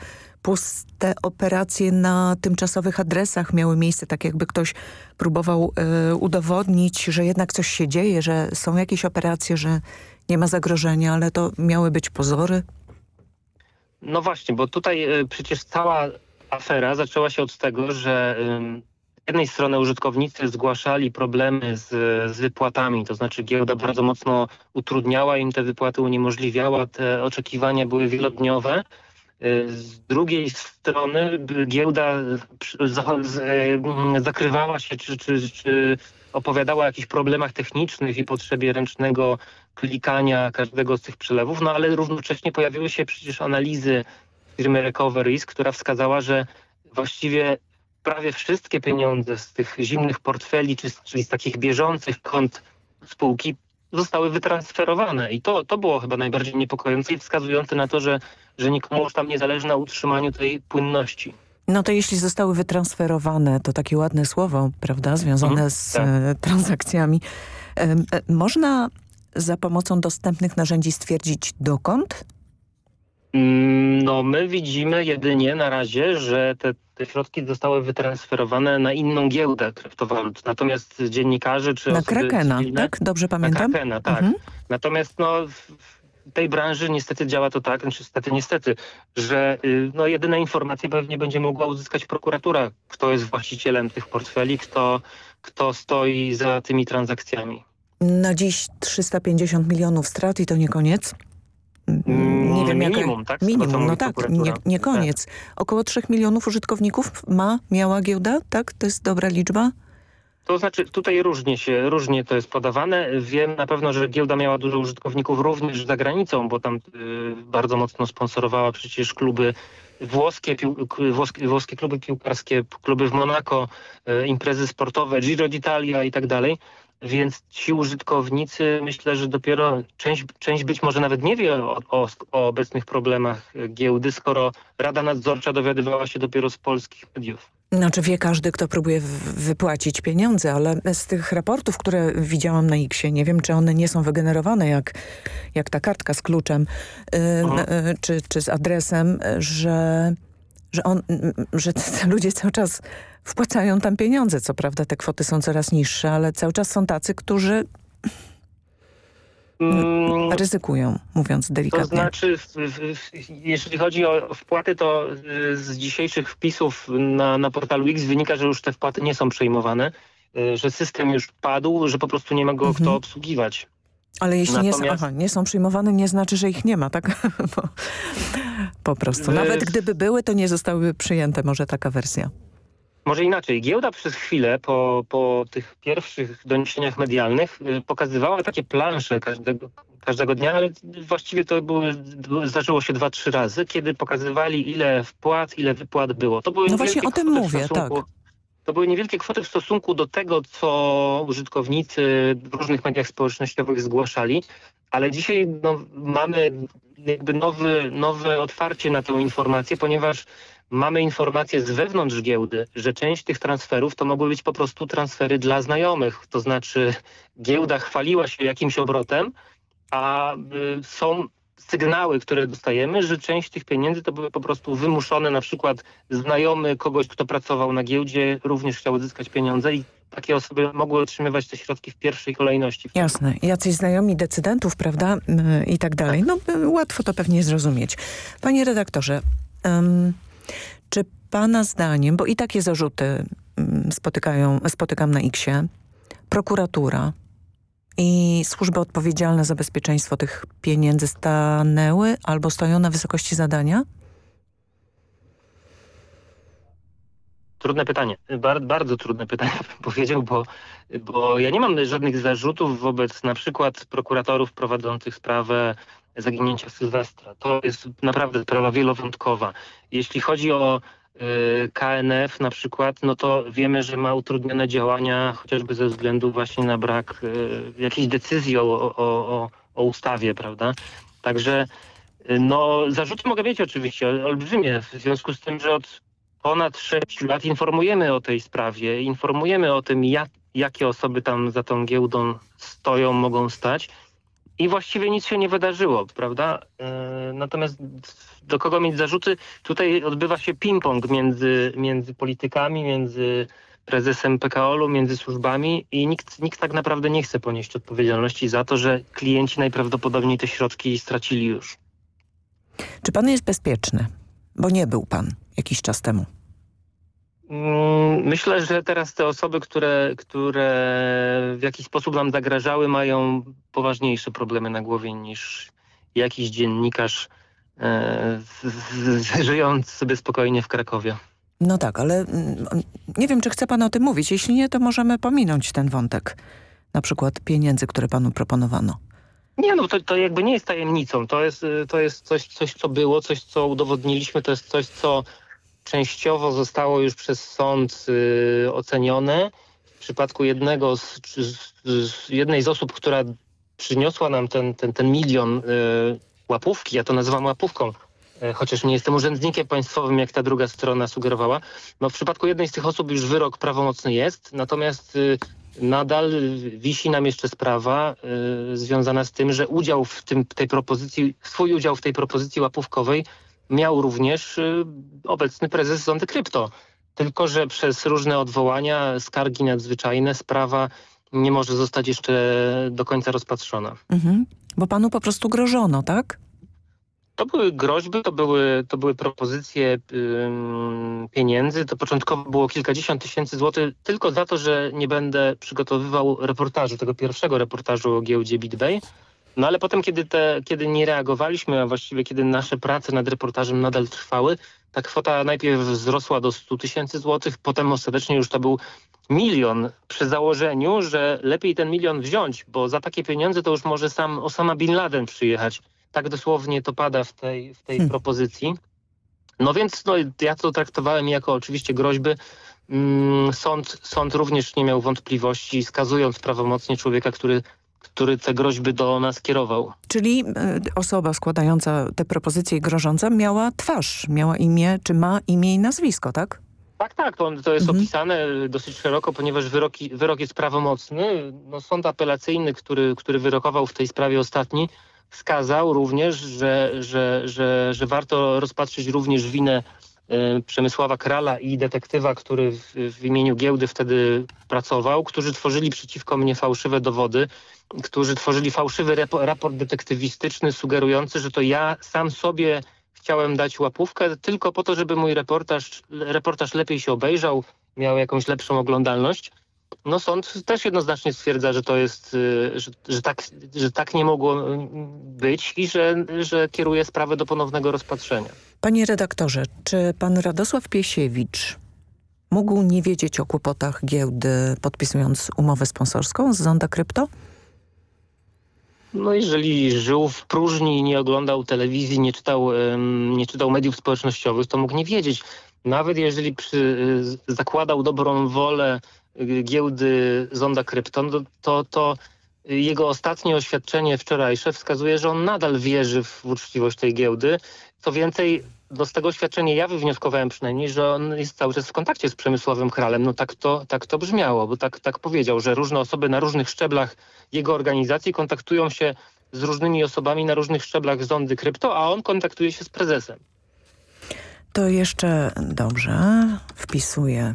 puste operacje na tymczasowych adresach miały miejsce, tak jakby ktoś próbował y, udowodnić, że jednak coś się dzieje, że są jakieś operacje, że nie ma zagrożenia, ale to miały być pozory? No właśnie, bo tutaj y, przecież cała afera zaczęła się od tego, że... Y, jednej strony użytkownicy zgłaszali problemy z, z wypłatami, to znaczy giełda bardzo mocno utrudniała im te wypłaty, uniemożliwiała, te oczekiwania były wielodniowe. Z drugiej strony giełda zakrywała się czy, czy, czy opowiadała o jakichś problemach technicznych i potrzebie ręcznego klikania każdego z tych przelewów, no ale równocześnie pojawiły się przecież analizy firmy Recoveries, która wskazała, że właściwie prawie wszystkie pieniądze z tych zimnych portfeli, czy, czyli z takich bieżących kont spółki zostały wytransferowane. I to, to było chyba najbardziej niepokojące i wskazujące na to, że, że nikomu już tam nie zależy na utrzymaniu tej płynności. No to jeśli zostały wytransferowane, to takie ładne słowo, prawda, związane mhm, z tak. E, transakcjami. E, można za pomocą dostępnych narzędzi stwierdzić dokąd? Mm, no my widzimy jedynie na razie, że te, te środki zostały wytransferowane na inną giełdę kryptowalut. Natomiast dziennikarze czy Na Krakena, cywilne, tak? Dobrze pamiętam? Na Krakena, tak. Mhm. Natomiast no, w tej branży niestety działa to tak, znaczy niestety, niestety, że y, no, jedyne informacje pewnie będzie mogła uzyskać prokuratura, kto jest właścicielem tych portfeli, kto, kto stoi za tymi transakcjami. Na dziś 350 milionów strat i to nie koniec? Mm, nie wiem, minimum, jaka... tak? Minimum, no tak, nie, nie koniec. Tak. Około 3 milionów użytkowników ma, miała giełda, tak? To jest dobra liczba? To znaczy tutaj różnie się, różnie to jest podawane. Wiem na pewno, że giełda miała dużo użytkowników również za granicą, bo tam y, bardzo mocno sponsorowała przecież kluby włoskie, pił, włoskie, włoskie kluby piłkarskie, kluby w Monako, y, imprezy sportowe, Giro d'Italia i tak dalej. Więc ci użytkownicy myślę, że dopiero część, część być może nawet nie wie o, o, o obecnych problemach giełdy, skoro Rada Nadzorcza dowiadywała się dopiero z polskich mediów. Znaczy wie każdy, kto próbuje wypłacić pieniądze, ale z tych raportów, które widziałam na X, nie wiem, czy one nie są wygenerowane jak, jak ta kartka z kluczem yy, czy, czy z adresem, że, że, on, że te ludzie cały czas wpłacają tam pieniądze. Co prawda te kwoty są coraz niższe, ale cały czas są tacy, którzy mm, ryzykują, mówiąc delikatnie. To znaczy, jeśli chodzi o wpłaty, to y, z dzisiejszych wpisów na, na portalu X wynika, że już te wpłaty nie są przejmowane, y, że system już padł, że po prostu nie ma go mhm. kto obsługiwać. Ale jeśli Natomiast... nie, są, aha, nie są przyjmowane, nie znaczy, że ich nie ma, tak? po, po prostu. Nawet gdyby były, to nie zostały przyjęte, może taka wersja. Może inaczej. Giełda przez chwilę po, po tych pierwszych doniesieniach medialnych y, pokazywała takie plansze każdego, każdego dnia, ale właściwie to były, zdarzyło się dwa, trzy razy, kiedy pokazywali ile wpłat, ile wypłat było. To były no właśnie o tym mówię, tak. To były niewielkie kwoty w stosunku do tego, co użytkownicy w różnych mediach społecznościowych zgłaszali, ale dzisiaj no, mamy jakby nowy, nowe otwarcie na tę informację, ponieważ mamy informacje z wewnątrz giełdy, że część tych transferów to mogły być po prostu transfery dla znajomych. To znaczy giełda chwaliła się jakimś obrotem, a y, są sygnały, które dostajemy, że część tych pieniędzy to były po prostu wymuszone, na przykład znajomy kogoś, kto pracował na giełdzie, również chciał uzyskać pieniądze i takie osoby mogły otrzymywać te środki w pierwszej kolejności. Jasne. Jacyś znajomi decydentów, prawda? I tak dalej. No łatwo to pewnie zrozumieć. Panie redaktorze, um, czy pana zdaniem, bo i takie zarzuty spotykają, spotykam na X-ie, prokuratura i służby odpowiedzialne za bezpieczeństwo tych pieniędzy stanęły albo stoją na wysokości zadania? Trudne pytanie, Bar bardzo trudne pytanie bym powiedział, bo, bo ja nie mam żadnych zarzutów wobec na przykład prokuratorów prowadzących sprawę zaginięcia Sylwestra. To jest naprawdę sprawa wielowątkowa. Jeśli chodzi o KNF na przykład, no to wiemy, że ma utrudnione działania chociażby ze względu właśnie na brak y, jakiejś decyzji o, o, o, o ustawie, prawda? Także y, no, zarzuty mogę mieć oczywiście olbrzymie, w związku z tym, że od ponad 6 lat informujemy o tej sprawie, informujemy o tym, jak, jakie osoby tam za tą giełdą stoją, mogą stać i właściwie nic się nie wydarzyło, prawda? E, natomiast do kogo mieć zarzuty? Tutaj odbywa się ping-pong między, między politykami, między prezesem PKO-u, między służbami i nikt, nikt tak naprawdę nie chce ponieść odpowiedzialności za to, że klienci najprawdopodobniej te środki stracili już. Czy pan jest bezpieczny? Bo nie był pan jakiś czas temu. Mm, myślę, że teraz te osoby, które, które w jakiś sposób nam zagrażały, mają poważniejsze problemy na głowie niż jakiś dziennikarz e, żyjąc sobie spokojnie w Krakowie. No tak, ale mm, nie wiem, czy chce pan o tym mówić. Jeśli nie, to możemy pominąć ten wątek. Na przykład pieniędzy, które panu proponowano. Nie, no to, to jakby nie jest tajemnicą. To jest, to jest coś, coś, co było, coś, co udowodniliśmy. To jest coś, co częściowo zostało już przez sąd y, ocenione. W przypadku jednego z, z, jednej z osób, która przyniosła nam ten, ten, ten milion y, łapówki, ja to nazywam łapówką, y, chociaż nie jestem urzędnikiem państwowym, jak ta druga strona sugerowała. No w przypadku jednej z tych osób już wyrok prawomocny jest, natomiast y, nadal wisi nam jeszcze sprawa y, związana z tym, że udział w tym, tej propozycji, swój udział w tej propozycji łapówkowej miał również y, obecny prezes Zondy Krypto. Tylko, że przez różne odwołania, skargi nadzwyczajne sprawa nie może zostać jeszcze do końca rozpatrzona. Mhm. Bo panu po prostu grożono, tak? To były groźby, to były, to były propozycje ym, pieniędzy. To początkowo było kilkadziesiąt tysięcy złotych tylko za to, że nie będę przygotowywał reportażu, tego pierwszego reportażu o giełdzie BitBay. No ale potem, kiedy, te, kiedy nie reagowaliśmy, a właściwie kiedy nasze prace nad reportażem nadal trwały, ta kwota najpierw wzrosła do 100 tysięcy złotych, potem ostatecznie już to był milion przy założeniu, że lepiej ten milion wziąć, bo za takie pieniądze to już może sam Osama Bin Laden przyjechać. Tak dosłownie to pada w tej, w tej hmm. propozycji. No więc no, ja to traktowałem jako oczywiście groźby. Mm, sąd, sąd również nie miał wątpliwości, skazując prawomocnie człowieka, który który te groźby do nas kierował. Czyli e, osoba składająca te propozycje grożące miała twarz, miała imię, czy ma imię i nazwisko, tak? Tak, tak, to, to jest mhm. opisane dosyć szeroko, ponieważ wyroki, wyrok jest prawomocny. No, sąd apelacyjny, który, który wyrokował w tej sprawie ostatni, wskazał również, że, że, że, że warto rozpatrzyć również winę Przemysława Krala i detektywa, który w, w imieniu giełdy wtedy pracował, którzy tworzyli przeciwko mnie fałszywe dowody którzy tworzyli fałszywy raport detektywistyczny sugerujący, że to ja sam sobie chciałem dać łapówkę tylko po to, żeby mój reportaż, reportaż lepiej się obejrzał, miał jakąś lepszą oglądalność. No sąd też jednoznacznie stwierdza, że to jest, y, że, że, tak, że tak nie mogło być i że, że kieruje sprawę do ponownego rozpatrzenia. Panie redaktorze, czy pan Radosław Piesiewicz mógł nie wiedzieć o kłopotach giełdy podpisując umowę sponsorską z Zonda Krypto? No jeżeli żył w próżni, nie oglądał telewizji, nie czytał, nie czytał mediów społecznościowych, to mógł nie wiedzieć. Nawet jeżeli przy, zakładał dobrą wolę y, giełdy Zonda Krypton, to, to, to jego ostatnie oświadczenie wczorajsze wskazuje, że on nadal wierzy w uczciwość tej giełdy. Co więcej, no z tego oświadczenia ja wywnioskowałem przynajmniej, że on jest cały czas w kontakcie z Przemysławem Kralem. No tak to, tak to brzmiało, bo tak, tak powiedział, że różne osoby na różnych szczeblach jego organizacji kontaktują się z różnymi osobami na różnych szczeblach zondy krypto, a on kontaktuje się z prezesem. To jeszcze dobrze wpisuję.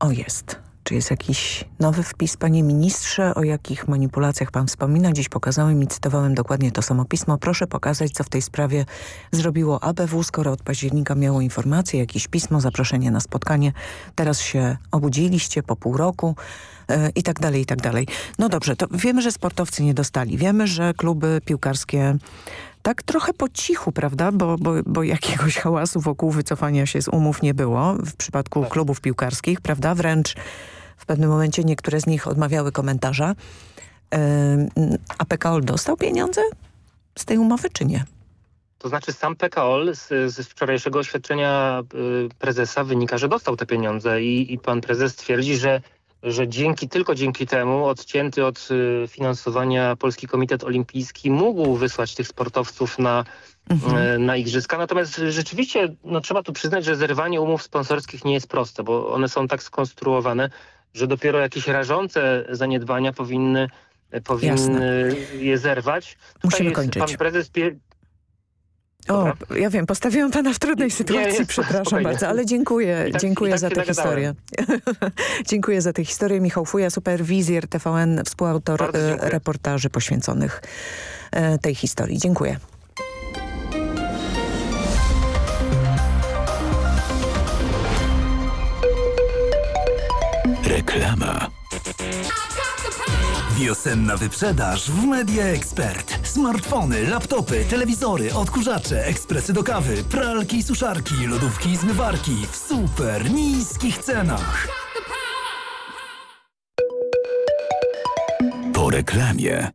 O jest. Czy jest jakiś nowy wpis, panie ministrze? O jakich manipulacjach pan wspomina? Dziś pokazałem i cytowałem dokładnie to samo pismo. Proszę pokazać, co w tej sprawie zrobiło ABW, skoro od października miało informacje, jakieś pismo, zaproszenie na spotkanie. Teraz się obudziliście po pół roku i tak dalej, i tak dalej. No dobrze, to wiemy, że sportowcy nie dostali. Wiemy, że kluby piłkarskie tak trochę po cichu, prawda? Bo, bo, bo jakiegoś hałasu wokół wycofania się z umów nie było w przypadku tak. klubów piłkarskich, prawda? Wręcz w pewnym momencie niektóre z nich odmawiały komentarza. A PKOL dostał pieniądze z tej umowy, czy nie? To znaczy sam PKOL z, z wczorajszego oświadczenia y, prezesa wynika, że dostał te pieniądze i, i pan prezes twierdzi, że że dzięki tylko dzięki temu odcięty od y, finansowania Polski Komitet Olimpijski mógł wysłać tych sportowców na, mhm. Y, na igrzyska. Natomiast rzeczywiście no, trzeba tu przyznać, że zerwanie umów sponsorskich nie jest proste, bo one są tak skonstruowane, że dopiero jakieś rażące zaniedbania powinny, powinny je zerwać. Musimy jest, kończyć. Pan prezes o, ja wiem, postawiłam pana w trudnej sytuacji, nie, przepraszam spokojnie. bardzo, ale dziękuję, tak, dziękuję tak za tę historię. dziękuję za tę historię. Michał Fuja, superwizjer TVN, współautor e, reportaży poświęconych e, tej historii. Dziękuję. Reklama. Wiosenna wyprzedaż w Media Expert. Smartfony, laptopy, telewizory, odkurzacze, ekspresy do kawy, pralki i suszarki, lodówki i zmywarki w super niskich cenach. Po reklamie.